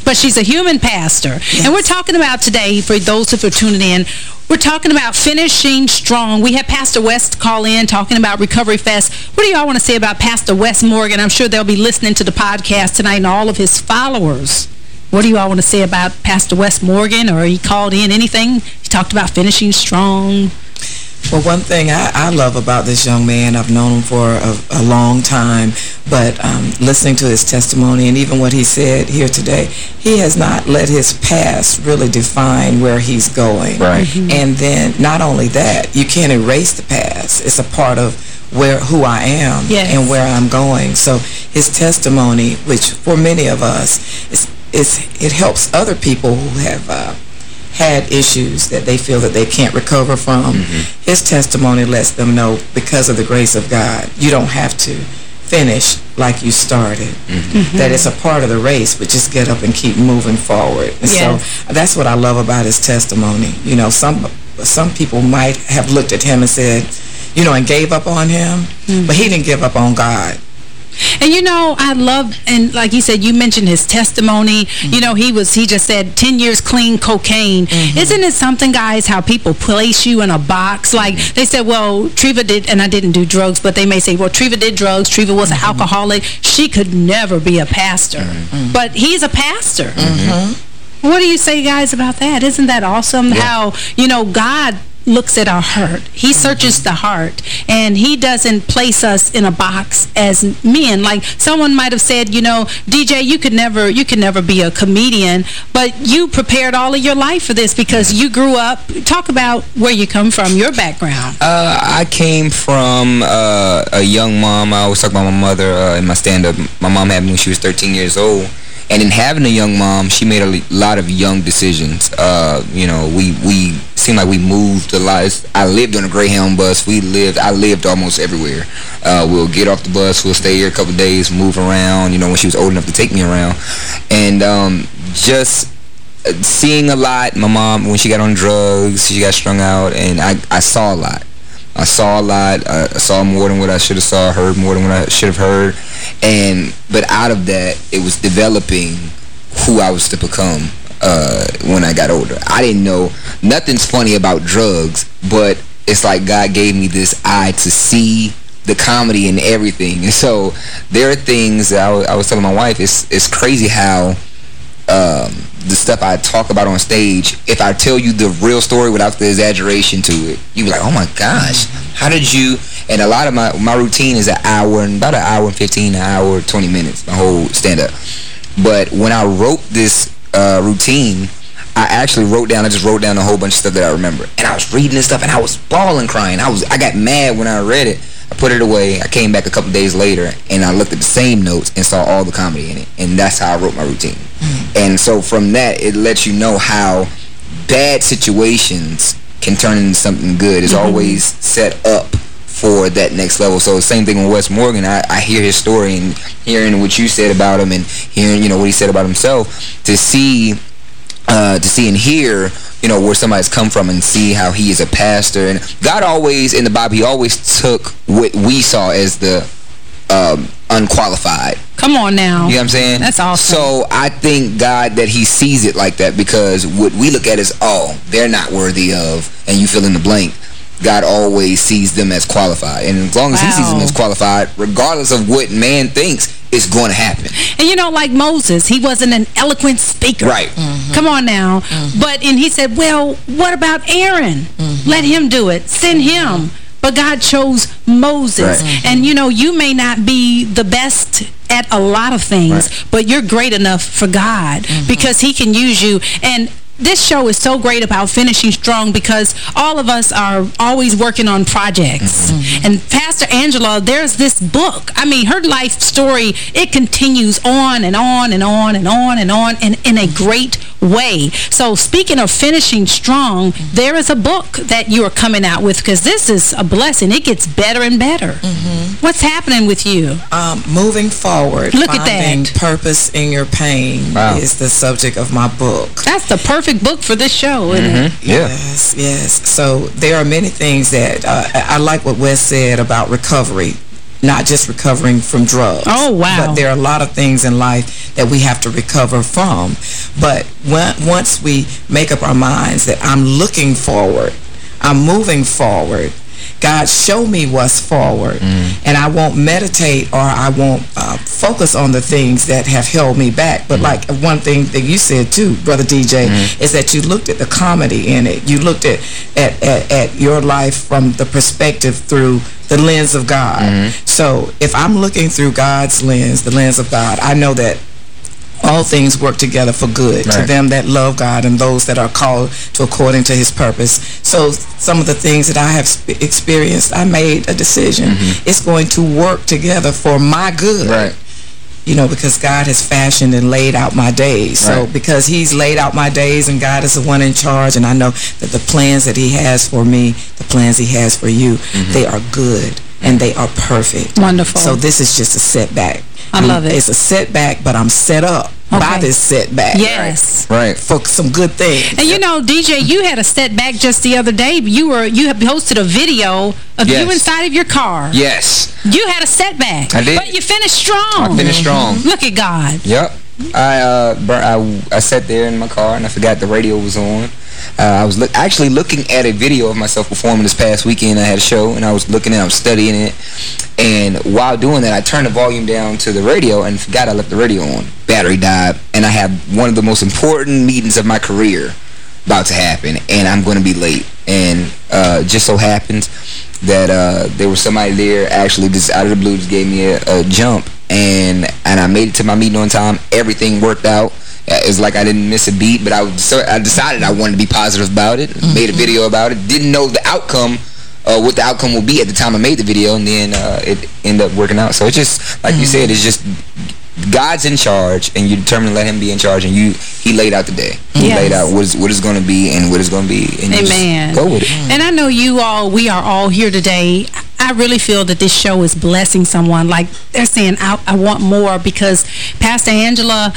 But she's a human pastor. And we're talking about today, for those who are tuning in, we're talking about finishing strong. We had Pastor Wes call in talking about Recovery Fest. What do y'all want to say about Pastor Wes Morgan? I'm sure they'll be listening to the podcast tonight and all of his followers. What do you all want to say about Pastor Wes Morgan? Or he called in anything? He talked about finishing strong. Well, one thing I, I love about this young man, I've known him for a, a long time, but um, listening to his testimony and even what he said here today, he has not let his past really define where he's going. Right. And then not only that, you can't erase the past. It's a part of where who I am Yes. and where I'm going. So his testimony, which for many of us, is, is it helps other people who have uh, had issues that they feel that they can't recover from. Mm-hmm. His testimony lets them know because of the grace of God, you don't have to finish like you started. Mm-hmm. Mm-hmm. That it's a part of the race, but just get up and keep moving forward. And Yes. so that's what I love about his testimony. You know, some some people might have looked at him and said, you know, and gave up on him, but he didn't give up on God. And you know, I love, and like you said, you mentioned his testimony. Mm-hmm. You know, he was, he just said 10 years clean cocaine. Mm-hmm. Isn't it something, guys, how people place you in a box? Like, mm-hmm. they said, well, Treva did, and I didn't do drugs, but they may say, well, Treva did drugs. Treva was an alcoholic. She could never be a pastor. But he's a pastor. What do you say, guys, about that? Isn't that awesome? How, you know, God looks at our heart. He searches the heart. And he doesn't place us in a box as men. Like someone might have said, you know, DJ, you could never you could never be a comedian, but you prepared all of your life for this because you grew up. Talk about where you come from, your background. Uh, I came from uh, a young mom. I always talk about my mother uh, in my stand-up. My mom had me when she was 13 years old. And in having a young mom, she made a lot of young decisions. Uh, you know, we, we seemed like we moved a lot. It's- I lived on a Greyhound bus. We lived, I lived almost everywhere. Uh, we'll get off the bus, we'll stay here a couple days, move around, you know, when she was old enough to take me around. And um, just seeing a lot. My mom, when she got on drugs, she got strung out, and I, I saw a lot. I saw a lot. I saw more than what I should have saw. Heard more than what I should have heard. And but out of that, it was developing who I was to become uh, when I got older. I didn't know nothing's funny about drugs, but it's like God gave me this eye to see the comedy and everything. And so there are things I was, I was telling my wife. It's it's crazy how um, the stuff I talk about on stage, if I tell you the real story without the exaggeration to it, you be like, oh my gosh, how did you, And a lot of my, my routine is an hour and about an hour and 15, an hour, 20 minutes, my whole stand-up. But when I wrote this uh, routine, I actually wrote down, I just wrote down a whole bunch of stuff that I remember. And I was reading this stuff and I was bawling crying. I was I got mad when I read it. I put it away. I came back a couple days later and I looked at the same notes and saw all the comedy in it. And that's how I wrote my routine. And so from that, it lets you know how bad situations can turn into something good. It's always set up for that next level. So same thing with Wes Morgan. I, I hear his story and hearing what you said about him and hearing, you know, what he said about himself to see uh, to see and hear, you know, where somebody's come from and see how he is a pastor. And God always, in the Bible, he always took what we saw as the um, unqualified. Come on now. You know what I'm saying? That's awesome. So I think God that he sees it like that because what we look at is, oh, they're not worthy of, and you fill in the blank. God always sees them as qualified. And as long as he sees them as qualified, regardless of what man thinks, it's going to happen. And you know, like Moses, he wasn't an eloquent speaker. Right. Mm-hmm. Mm-hmm. Come on now. Mm-hmm. But, and he said, well, what about Aaron? Let him do it. Send him. But God chose Moses. Right. And, you know, you may not be the best at a lot of things, but you're great enough for God because he can use you. And this show is so great about finishing strong because all of us are always working on projects. And Pastor Angela, there's this book. I mean, her life story, it continues on and on and on and on and on and in a great way. So speaking of finishing strong, there is a book that you are coming out with because this is a blessing. It gets better and better. What's happening with you? Um, moving forward, Look at finding that. purpose in your pain Wow. is the subject of my book. That's the perfect book for this show, isn't it? Yeah. Yes, yes. So there are many things that uh, I I like what Wes said about recovery, not just recovering from drugs. Oh, wow. But there are a lot of things in life that we have to recover from. But when, once we make up our minds that I'm looking forward, I'm moving forward, God, show me what's forward. Mm. And I won't meditate or I won't uh, focus on the things that have held me back. But mm. like uh, one thing that you said too, Brother DJ, mm. is that you looked at the comedy in it. You looked at, at, at, at your life from the perspective through the lens of God. Mm-hmm. So if I'm looking through God's lens, the lens of God, I know that all things work together for good to them that love God and those that are called to according to his purpose. So some of the things that I have experienced, I made a decision. Mm-hmm. It's going to work together for my good. Right. You know, because God has fashioned and laid out my days. So because he's laid out my days and God is the one in charge and I know that the plans that he has for me, the plans he has for you, mm-hmm. they are good and they are perfect. Wonderful. So this is just a setback. I love it. It's a setback, but I'm set up by this setback. Yes. Right. For some good things. And you know, DJ, you had a setback just the other day. You were you have posted a video of you inside of your car. Yes. You had a setback. I did. But you finished strong. I finished strong. Look at God. Yep. I uh I, I sat there in my car and I forgot the radio was on. Uh, I was look actually looking at a video of myself performing this past weekend. I had a show and I was looking at, I was studying it, and while doing that, I turned the volume down to the radio and forgot I left the radio on. Battery died, and I have one of the most important meetings of my career about to happen, and I'm going to be late. And uh, just so happens that uh, there was somebody there actually just out of the blue just gave me a, a jump, and and I made it to my meeting on time. Everything worked out. Uh, It was like I didn't miss a beat, but I so I decided I wanted to be positive about it. Made a video about it. Didn't know the outcome. Uh, what the outcome will be at the time I made the video, and then uh, it ended up working out. So it's just, like you said, it's just God's in charge, and you determine to let Him be in charge, and you He laid out the day. He Yes. laid out what is what is going to be and what is going to be, and Amen. go with it. And I know you all, we are all here today. I really feel that this show is blessing someone. Like they're saying, I, I want more because Pastor Angela,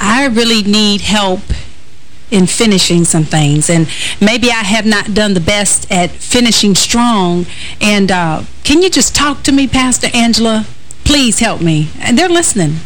I really need help in finishing some things. And maybe I have not done the best at finishing strong. And uh, can you just talk to me, Pastor Angela? Please help me. And they're listening.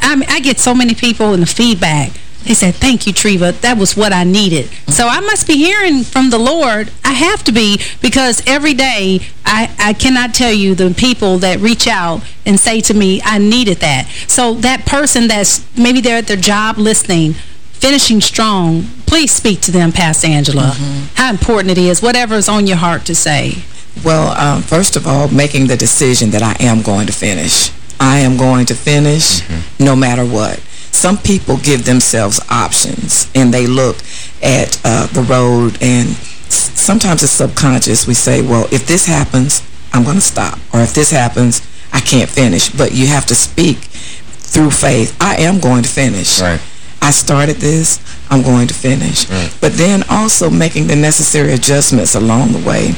I, mean, I get so many people in the feedback. They said, thank you, Treva. That was what I needed. So I must be hearing from the Lord. I have to be because every day I, I cannot tell you the people that reach out and say to me, I needed that. So that person that's maybe they're at their job listening, finishing strong, please speak to them, Pastor Angela. How important it is, whatever is on your heart to say. Well, um, first of all, making the decision that I am going to finish. I am going to finish no matter what. Some people give themselves options and they look at uh, the road and sometimes it's subconscious. We say, well, if this happens, I'm going to stop. Or if this happens, I can't finish. But you have to speak through faith. I am going to finish. Right. I started this, I'm going to finish. But then also making the necessary adjustments along the way.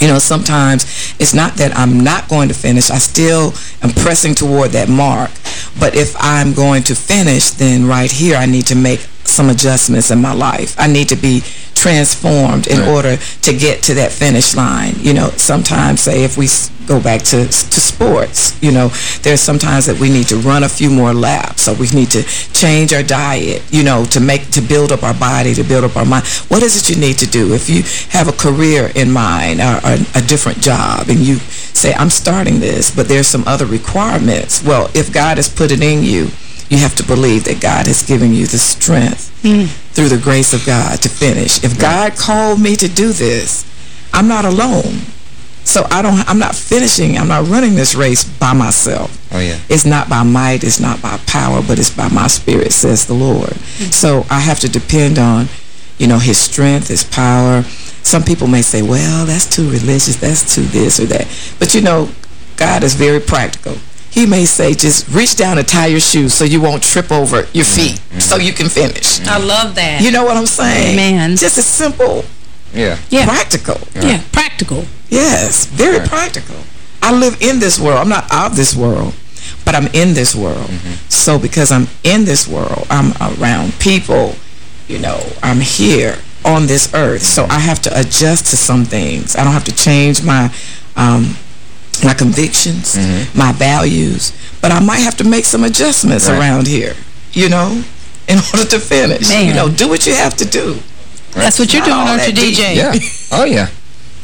You know, sometimes it's not that I'm not going to finish. I still am pressing toward that mark. But if I'm going to finish, then right here I need to make some adjustments in my life. I need to be transformed in Right. order to get to that finish line. You know, sometimes, say, if we go back to, to sports, you know, there's sometimes that we need to run a few more laps or we need to change our diet, you know, to make, to build up our body, to build up our mind. What is it you need to do? If you have a career in mind or, or a different job and you say, I'm starting this, but there's some other requirements. Well, if God has put it in you, you have to believe that God has given you the strength mm. through the grace of God to finish. If God called me to do this, I'm not alone. So I don't I'm not finishing, I'm not running this race by myself. Oh, yeah. It's not by might, it's not by power, but it's by my spirit, says the Lord. Mm-hmm. So I have to depend on, you know, his strength, his power. Some people may say, well, that's too religious, that's too this or that. But, you know, God is very practical. He may say, just reach down and tie your shoes so you won't trip over your mm-hmm. feet so mm-hmm. you can finish. Mm-hmm. I love that. You know what I'm saying? Man. Just as simple, Yeah. Yeah. practical. Yeah, practical. Yes, very practical. I live in this world. I'm not of this world, but I'm in this world. So because I'm in this world, I'm around people, you know, I'm here on this earth. So I have to adjust to some things. I don't have to change my um, my convictions, my values, but I might have to make some adjustments Right. around here, you know, in order to finish. Man. You know, do what you have to do. That's what you're Not doing, all aren't you. DJ? Yeah. Oh yeah.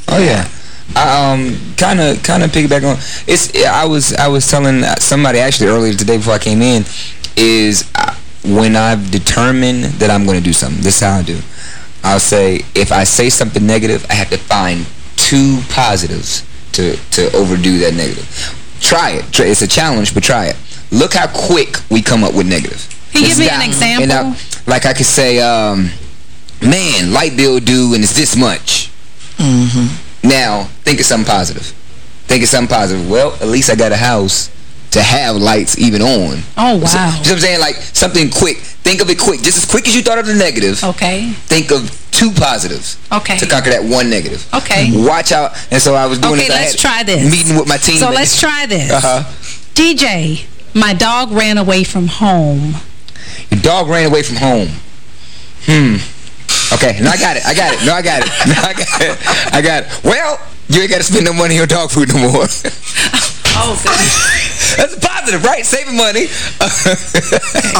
Oh yeah. I, um, kind of, kind of piggyback on. It's. I was, I was telling somebody actually earlier today before I came in, is uh, when I've determined that I'm going to do something. This is how I do. I'll say if I say something negative, I have to find two positives to to overdo that negative. Try it. It's a challenge, but try it. Look how quick we come up with negative. Can you give me an example? I- like I could say, um, man, light bill due and it's this much. Now, think of something positive. Think of something positive. Well, at least I got a house to have lights even on. Oh, wow. So, you know what I'm saying? Like, something quick. Think of it quick. Just as quick as you thought of the negative, Okay. think of two positives Okay. to conquer that one negative. Okay. Watch out. And so I was doing Okay, this. I let's had try this. Meeting with my team. So let's try this. Uh-huh. DJ, my dog ran away from home. Your dog ran away from home. Hmm. Okay, no, I got it. I got it. No, I got it. No, I got it. I got it. Well, you ain't got to spend no money on dog food no more. Oh, That's a positive, right? Saving money.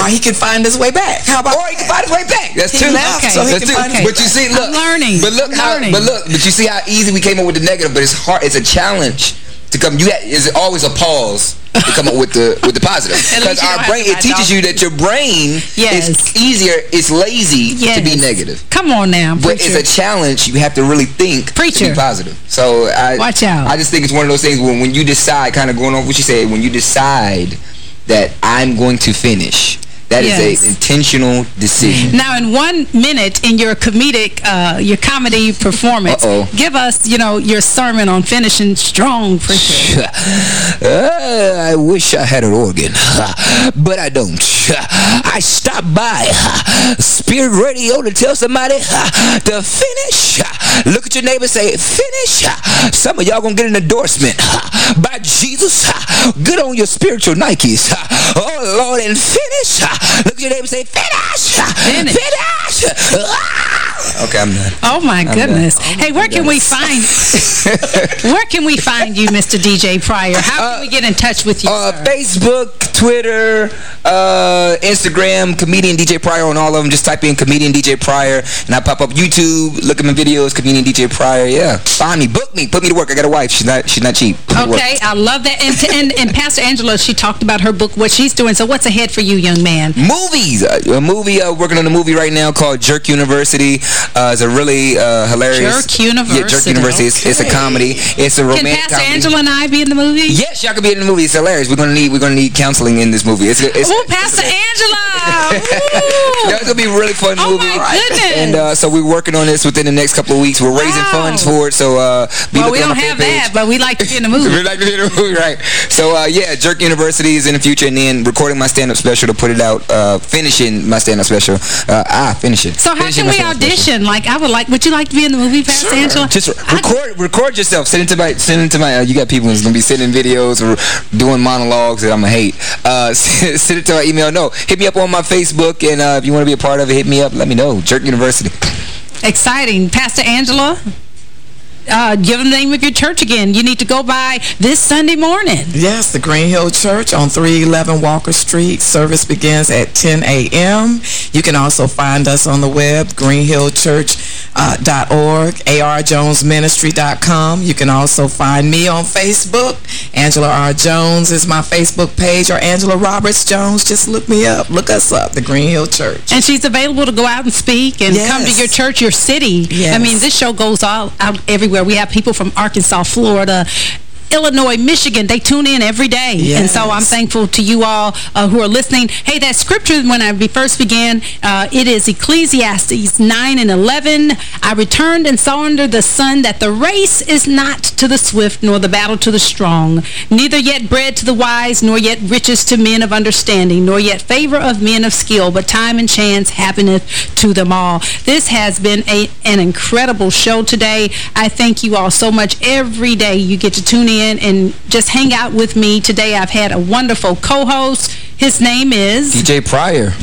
Or he can find his way back. How about or he can find his way back. That's He two. left, so he That's can two. find his But you see, look. I'm learning. But look I'm how. learning. But look. But you see how easy we came up with the negative. But it's hard. It's a challenge to come. You ha- is always a pause to come up with the with the positive because our brain it teaches you that your brain Yes. is easier. It's lazy to be negative. Come on now, But preacher. it's a challenge. You have to really think to be positive. So I Watch out. I just think it's one of those things when when you decide, kind of going off what you said, when you decide that I'm going to finish, that is Yes. a intentional decision. Now, in one minute in your comedic, uh, your comedy performance, Uh-oh. give us, you know, your sermon on finishing strong, preacher. Uh, I wish I had an organ, but I don't. I stopped by Spirit Radio to tell somebody to finish. Look at your neighbor say, finish. Some of y'all gonna get an endorsement by Jesus. Good on your spiritual Nikes. Oh, Lord, and finish. Look at your neighbor and say, finish. Finish. Finish. Okay, I'm done. Oh my I'm goodness! done. Hey, where can we find? where can we find you, Mr. DJ Pryor? How can we get in touch with you? Uh. Facebook, Twitter, uh, Instagram, comedian DJ Pryor on all of them. Just type in comedian DJ Pryor, and I pop up YouTube. Look at my videos, comedian DJ Pryor. Yeah, find me, book me, put me to work. I got a wife. She's not, she's not cheap. Put me to work. Okay, I love that. And, and, and Pastor Angela, she talked about her book, what she's doing. So what's ahead for you, young man? On? Movies. Uh, a movie, uh, working on a movie right now called Jerk University. Uh, it's a really uh, hilarious... Jerk University. Yeah, Jerk University. It's, it's a comedy. It's a romantic Can Pastor comedy. Angela and I be in the movie? Yes, y'all can be in the movie. It's hilarious. We're gonna need we're gonna need counseling in this movie. It's, it's, Oh, Pastor Angela! Ooh. That's gonna be a really fun Oh, movie. my goodness. And uh, so we're working on this within the next couple of weeks. We're raising Wow. funds for it. So uh, be well, we looking on don't have page. that, but we like to be in the movie. we like to be in the movie, right? So uh, yeah, Jerk University is in the future, and then recording my stand-up special to put it out. Uh, finishing my stand-up special. Uh, ah, finish it. So how Finishing can we stand-up special. audition? Like, I would like, would you like to be in the movie, Pastor Angela? Just record, record yourself. Send it to my, send it to my. Uh, you got people who's gonna be sending videos or doing monologues that I'm gonna hate. Uh, send it to my email. No, hit me up on my Facebook, and uh, if you want to be a part of it, hit me up. Let me know. Jerk University. Exciting. Pastor Angela, uh, give them the name of your church again. You need to go by this Sunday morning. Yes, the Green Hill Church on 311 Walker Street. Service begins at 10 a.m. You can also find us on the web, greenhillchurch.org, arjonesministry.com. You can also find me on Facebook. Angela R. Jones is my Facebook page, or Angela Roberts Jones. Just look me up. Look us up, the Green Hill Church. And she's available to go out and speak and come to your church, your city. Yes. I mean, this show goes all out everywhere. We have people from Arkansas, Florida, Illinois, Michigan. They tune in every day. And so I'm thankful to you all uh, who are listening. Hey, that scripture, when I first began, uh, it is Ecclesiastes 9 and 11. I returned and saw under the sun that the race is not to the swift, nor the battle to the strong, neither yet bread to the wise, nor yet riches to men of understanding, nor yet favor of men of skill, but time and chance happeneth to them all. This has been a, an incredible show today. I thank you all so much. Every day you get to tune in and just hang out with me. Today I've had a wonderful co-host. His name is... DJ Pryor.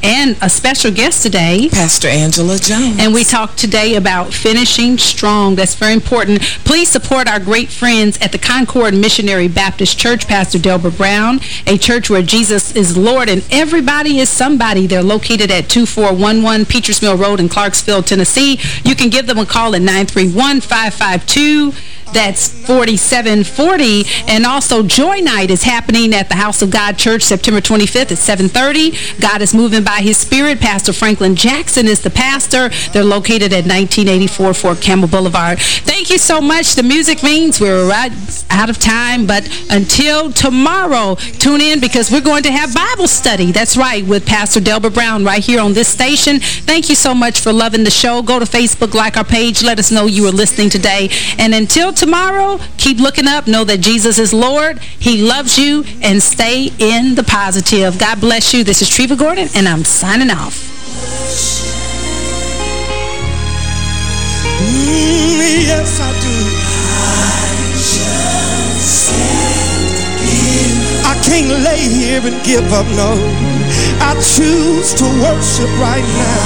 And a special guest today. Pastor Angela Jones. And we talked today about finishing strong. That's very important. Please support our great friends at the Concord Missionary Baptist Church, Pastor Delbert Brown, a church where Jesus is Lord and everybody is somebody. They're located at 2411 Peters Mill Road in Clarksville, Tennessee. You can give them a call at 931-552. That's 4740. And also, Joy Night is happening at the House of God Church September 25th at 730. God is moving by his spirit. Pastor Franklin Jackson is the pastor. They're located at 1984 Fort Campbell Boulevard. Thank you so much. The music means we're right out of time. But until tomorrow, tune in because we're going to have Bible study. That's right, with Pastor Delbert Brown right here on this station. Thank you so much for loving the show. Go to Facebook, like our page. Let us know you are listening today. And until tomorrow, keep looking up. Know that Jesus is Lord. He loves you. And stay in the positive. God bless you. This is Treva Gordon, and I'm signing off. Mm, yes, I do. I can't lay here and give up, no. I choose to worship right now.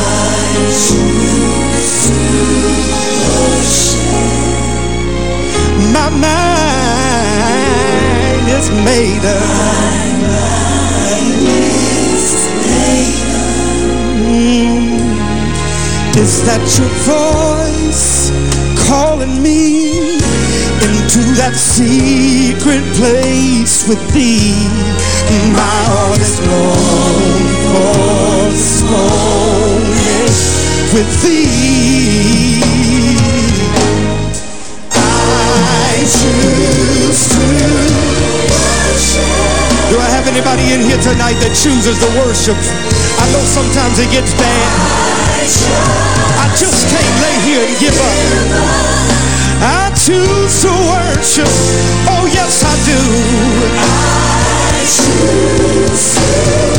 My mind is made up. Is that your voice calling me into that secret place with thee? My heart is long for with thee. I choose to Do I have anybody in here tonight that chooses to worship? I know sometimes it gets bad. I just can't lay here and give up. I choose to worship. Oh, yes, I do. I choose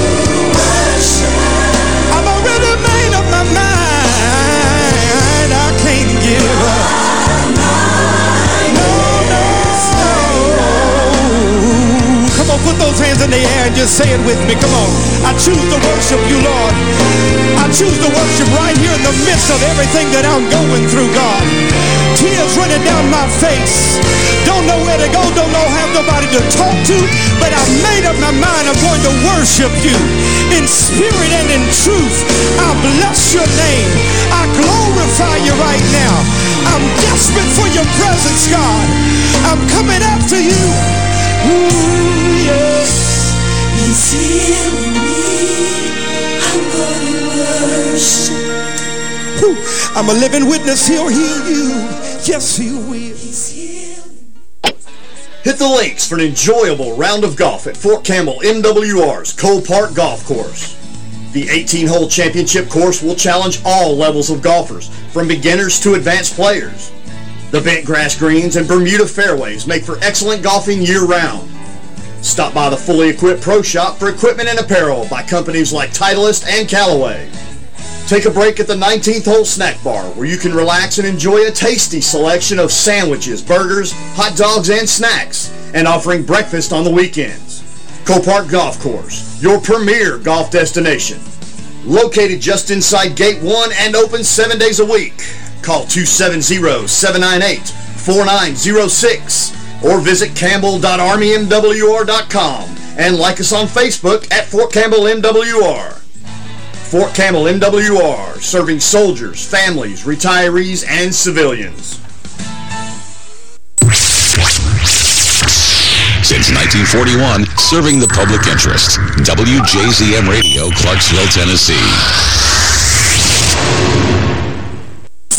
on, put those hands in the air and just say it with me. Come on. I choose to worship you, Lord. I choose to worship right here in the midst of everything that I'm going through, God. Tears running down my face. Don't know where to go, don't know have nobody to talk to, but I've made up my mind I'm going to worship you in spirit and in truth. I bless your name. I glorify you right now. I'm desperate for your presence, God. I'm coming after you. I'm a living witness, he'll heal you. Yes, he will. Hit the links for an enjoyable round of golf at Fort Campbell MWR's Cole Park Golf Course. The 18-hole championship course will challenge all levels of golfers, from beginners to advanced players. The bent grass greens and Bermuda fairways make for excellent golfing year-round. Stop by the fully equipped pro shop for equipment and apparel by companies like Titleist and Callaway. Take a break at the 19th hole snack bar where you can relax and enjoy a tasty selection of sandwiches, burgers, hot dogs, and snacks, and offering breakfast on the weekends. Cole Park Golf Course, your premier golf destination. Located just inside Gate 1 and open seven days a week. Call 270-798-4906 or visit campbell.armymwr.com and like us on Facebook at Fort Campbell MWR. Fort Campbell MWR, serving soldiers, families, retirees, and civilians. Since 1941, serving the public interest. WJZM Radio, Clarksville, Tennessee.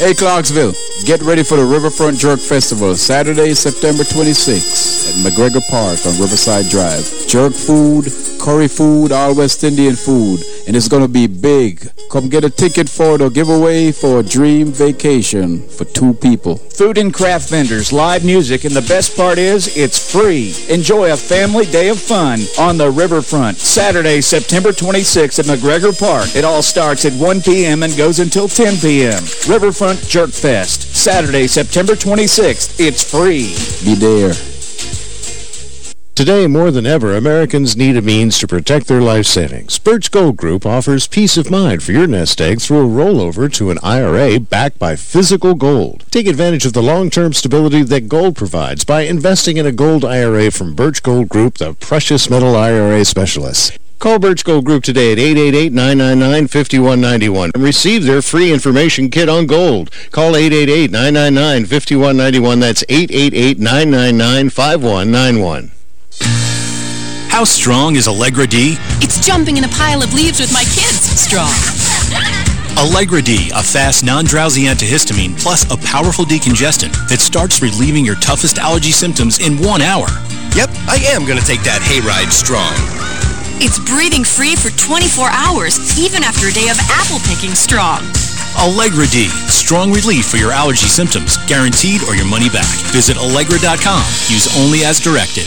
Hey Clarksville, get ready for the Riverfront Jerk Festival Saturday, September 26th at McGregor Park on Riverside Drive. Jerk food, curry food, all West Indian food, and it's going to be big. Come get a ticket for the giveaway for a dream vacation for two people. Food and craft vendors, live music, and the best part is it's free. Enjoy a family day of fun on the Riverfront, Saturday, September 26th at McGregor Park. It all starts at 1 p.m. and goes until 10 p.m. Riverfront Jerk Fest, Saturday, September 26th. It's free. Be there. Today, more than ever, Americans need a means to protect their life savings. Birch Gold Group offers peace of mind for your nest egg through a rollover to an IRA backed by physical gold. Take advantage of the long-term stability that gold provides by investing in a gold IRA from Birch Gold Group, the precious metal IRA specialists. Call Birch Gold Group today at 888-999-5191 and receive their free information kit on gold. Call 888-999-5191. That's 888-999-5191. How strong is Allegra D? It's jumping in a pile of leaves with my kids strong. Allegra D, a fast, non-drowsy antihistamine plus a powerful decongestant that starts relieving your toughest allergy symptoms in one hour. Yep, I am going to take that hayride strong. It's breathing free for 24 hours, even after a day of apple picking strong. Allegra D, strong relief for your allergy symptoms, guaranteed or your money back. Visit Allegra.com. Use only as directed.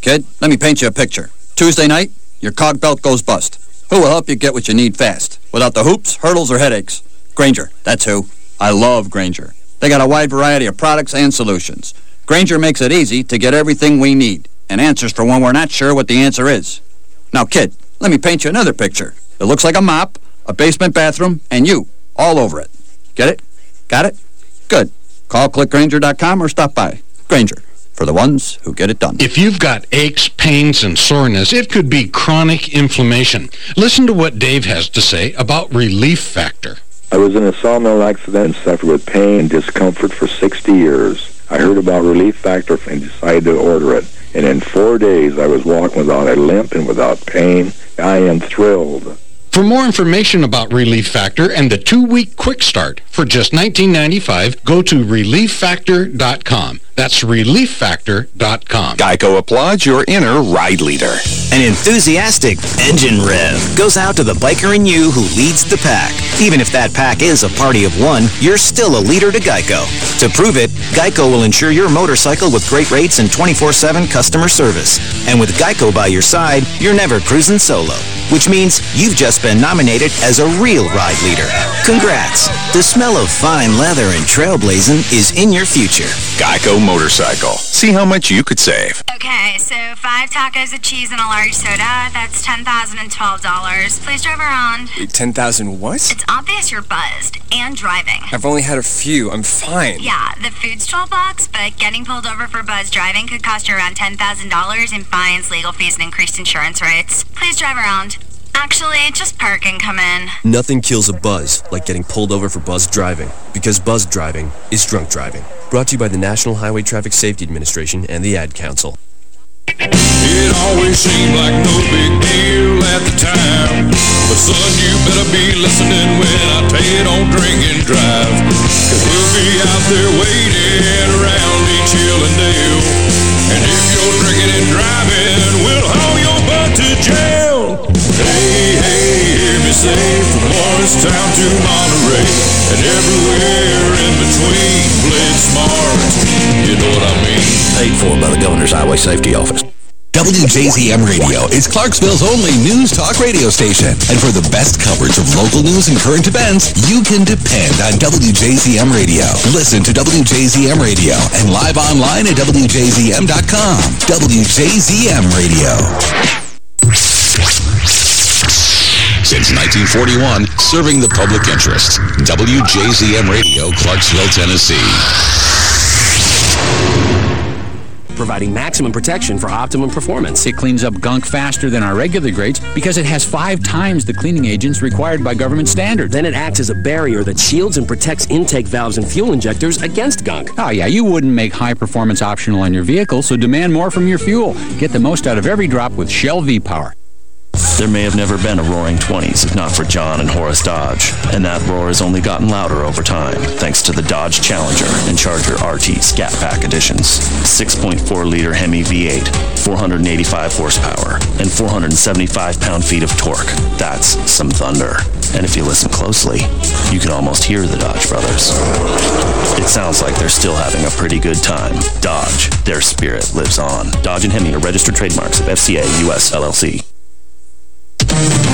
Kid, let me paint you a picture. Tuesday night, your cog belt goes bust. Who will help you get what you need fast? Without the hoops, hurdles, or headaches? Grainger, that's who. I love Grainger. They got a wide variety of products and solutions. Grainger makes it easy to get everything we need and answers for when we're not sure what the answer is. Now, kid, let me paint you another picture. It looks like a mop, a basement bathroom, and you, all over it. Get it? Got it? Good. Call clickgrainger.com or stop by. Grainger, for the ones who get it done. If you've got aches, pains, and soreness, it could be chronic inflammation. Listen to what Dave has to say about Relief Factor. I was in a sawmill accident and suffered with pain and discomfort for 60 years. I heard about Relief Factor and decided to order it. And in four days, I was walking without a limp and without pain. I am thrilled. For more information about Relief Factor and the two-week quick start for just $19.95, go to ReliefFactor.com. That's ReliefFactor.com. Geico applauds your inner ride leader. An enthusiastic engine rev goes out to the biker in you who leads the pack. Even if that pack is a party of one, you're still a leader to Geico. To prove it, Geico will insure your motorcycle with great rates and 24-7 customer service. And with Geico by your side, you're never cruising solo. which means you've just been nominated as a real ride leader. Congrats! The smell of fine leather and trailblazing is in your future. Geico Motorcycle. See how much you could save. Okay, so five tacos of cheese and a large soda. That's $10,012. Please drive around. 10,000 what? It's obvious you're buzzed and driving. I've only had a few. I'm fine. Yeah, the food's 12 bucks, but getting pulled over for buzz driving could cost you around $10,000 in fines, legal fees, and increased insurance rates. Please drive around. Actually, just park and come in. Nothing kills a buzz like getting pulled over for buzz driving, because buzz driving is drunk driving. Brought to you by the National Highway Traffic Safety Administration and the Ad Council. It always seemed like no big deal at the time. But son, you better be listening when I tell you don't drink and drive. Cause we'll be out there waiting around each hill and dale. And if you're drinking and driving, we'll say from Morristown to Monterey. And everywhere in between, play smart. You know what I mean? Paid for by the Governor's Highway Safety Office. WJZM Radio is Clarksville's only news talk radio station. And for the best coverage of local news and current events, you can depend on WJZM Radio. Listen to WJZM Radio and live online at WJZM.com. WJZM Radio. Since 1941, serving the public interest. WJZM Radio, Clarksville, Tennessee. providing maximum protection for optimum performance. It cleans up gunk faster than our regular grates because it has five times the cleaning agents required by government standards. Then it acts as a barrier that shields and protects intake valves and fuel injectors against gunk. Oh, yeah, you wouldn't make high performance optional on your vehicle, so demand more from your fuel. Get the most out of every drop with Shell V-Power. There may have never been a Roaring Twenties if not for John and Horace Dodge, and that roar has only gotten louder over time thanks to the Dodge Challenger and Charger RT Scat Pack editions. 6.4-liter Hemi V8, 485 horsepower, and 475 pound-feet of torque. That's some thunder. And if you listen closely, you can almost hear the Dodge brothers. It sounds like they're still having a pretty good time. Dodge, their spirit lives on. Dodge and Hemi are registered trademarks of FCA US LLC. Of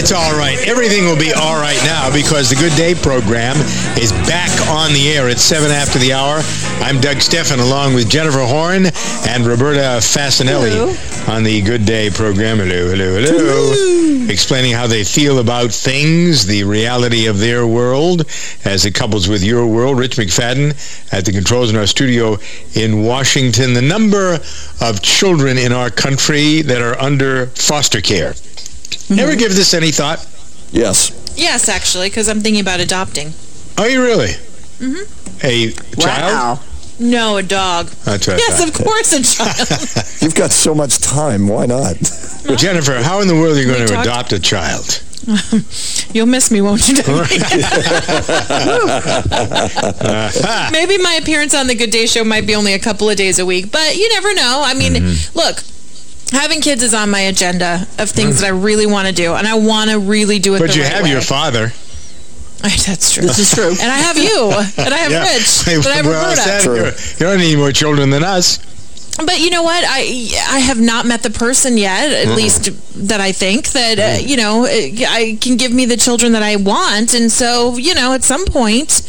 it's all right. Everything will be all right now because the Good Day program is back on the air at 7 after the hour. I'm Doug Stephan along with Jennifer Horn and Roberta Fasinelli on the Good Day program. Hello, hello, hello. Explaining how they feel about things, the reality of their world as it couples with your world. Rich McFadden at the controls in our studio in Washington. The number of children in our country that are under foster care. Ever give this any thought? Yes. Yes, actually, because I'm thinking about adopting. Are you really? Mm-hmm. A child? No, a dog. That's right. Yes, of course a child. You've got so much time. Why not? Jennifer, how in the world are you going to talked- adopt a child? You'll miss me, won't you? Maybe my appearance on the Good Day Show might be only a couple of days a week, but you never know. I mean, Mm-hmm. look, having kids is on my agenda of things that I really want to do, and I want to really do it But the you right have way. your father. That's true. This is true. And I have you, and I have Yeah. Rich, and I have Well, Roberta. said, you're- don't need any more children than us. But you know what? I I have not met the person yet, at Mm-mm. least that I think that, uh, you know, uh, I can give me the children that I want. And so, you know, at some point,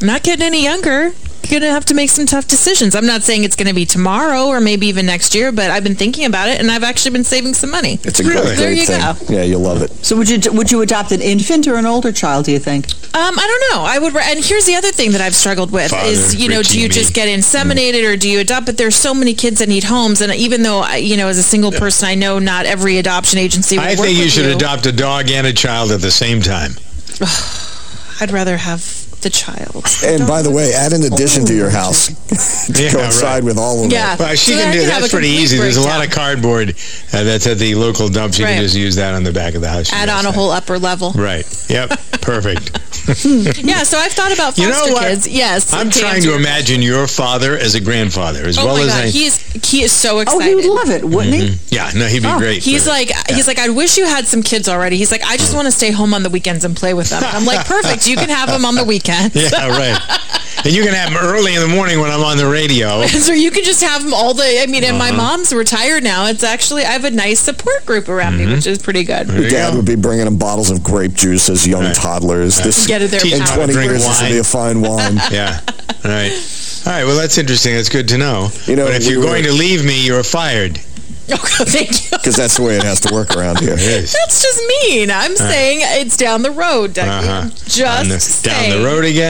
I'm not getting any younger. Going to have to make some tough decisions. I'm not saying it's going to be tomorrow or maybe even next year, but I've been thinking about it and I've actually been saving some money. It's a great, There great you thing. go. Yeah, you'll love it. So would you would you adopt an infant or an older child, do you think? Um, I don't know. I would, and here's the other thing that I've struggled with Father, is, you know, do you me. just get inseminated or do you adopt? But there's so many kids that need homes, and even though, I, you know, as a single person, I know not every adoption agency will I work think you with should adopt a dog and a child at the same time. I'd rather have the child. And by the way, add an addition to your house to Yeah, coincide with all of Yeah. that. Well, she So can do can that's pretty complete easy. There's a lot of cardboard uh, that's at the local dump. She Right. can just use that on the back of the house. She Add on a that. whole upper level. Right. Yep. Perfect. Yeah, so I've thought about foster You know what? kids. Yes. I'm to trying answer to imagine your father as a grandfather, as Oh well my as god, I. he's he is so excited. Oh, excited. he would love it, wouldn't he? yeah, no, he'd be great. He's with it. like he's like I wish you had some kids already. He's like I just want to stay home on the weekends and play with them. I'm like perfect. You can have them on the weekends. Yeah, right. and you can have them early in the morning when I'm on the radio. so you can just have them all day. I mean, and my Uh-huh. mom's retired now. It's actually I have a nice support group around me, which is pretty good. Your dad would be bringing them bottles of grape juice as young toddlers. This Get it there in 20 Drink years, this will wine. be a fine wine. yeah. All right. All right. Well, that's interesting. That's good to know. You know, but if we you're were- going to leave me, you're fired. Thank you. Because that's the way it has to work around here. It is. That's just mean. I'm saying it's down the road, Ducky. Uh-huh. Just Down the, down the road again.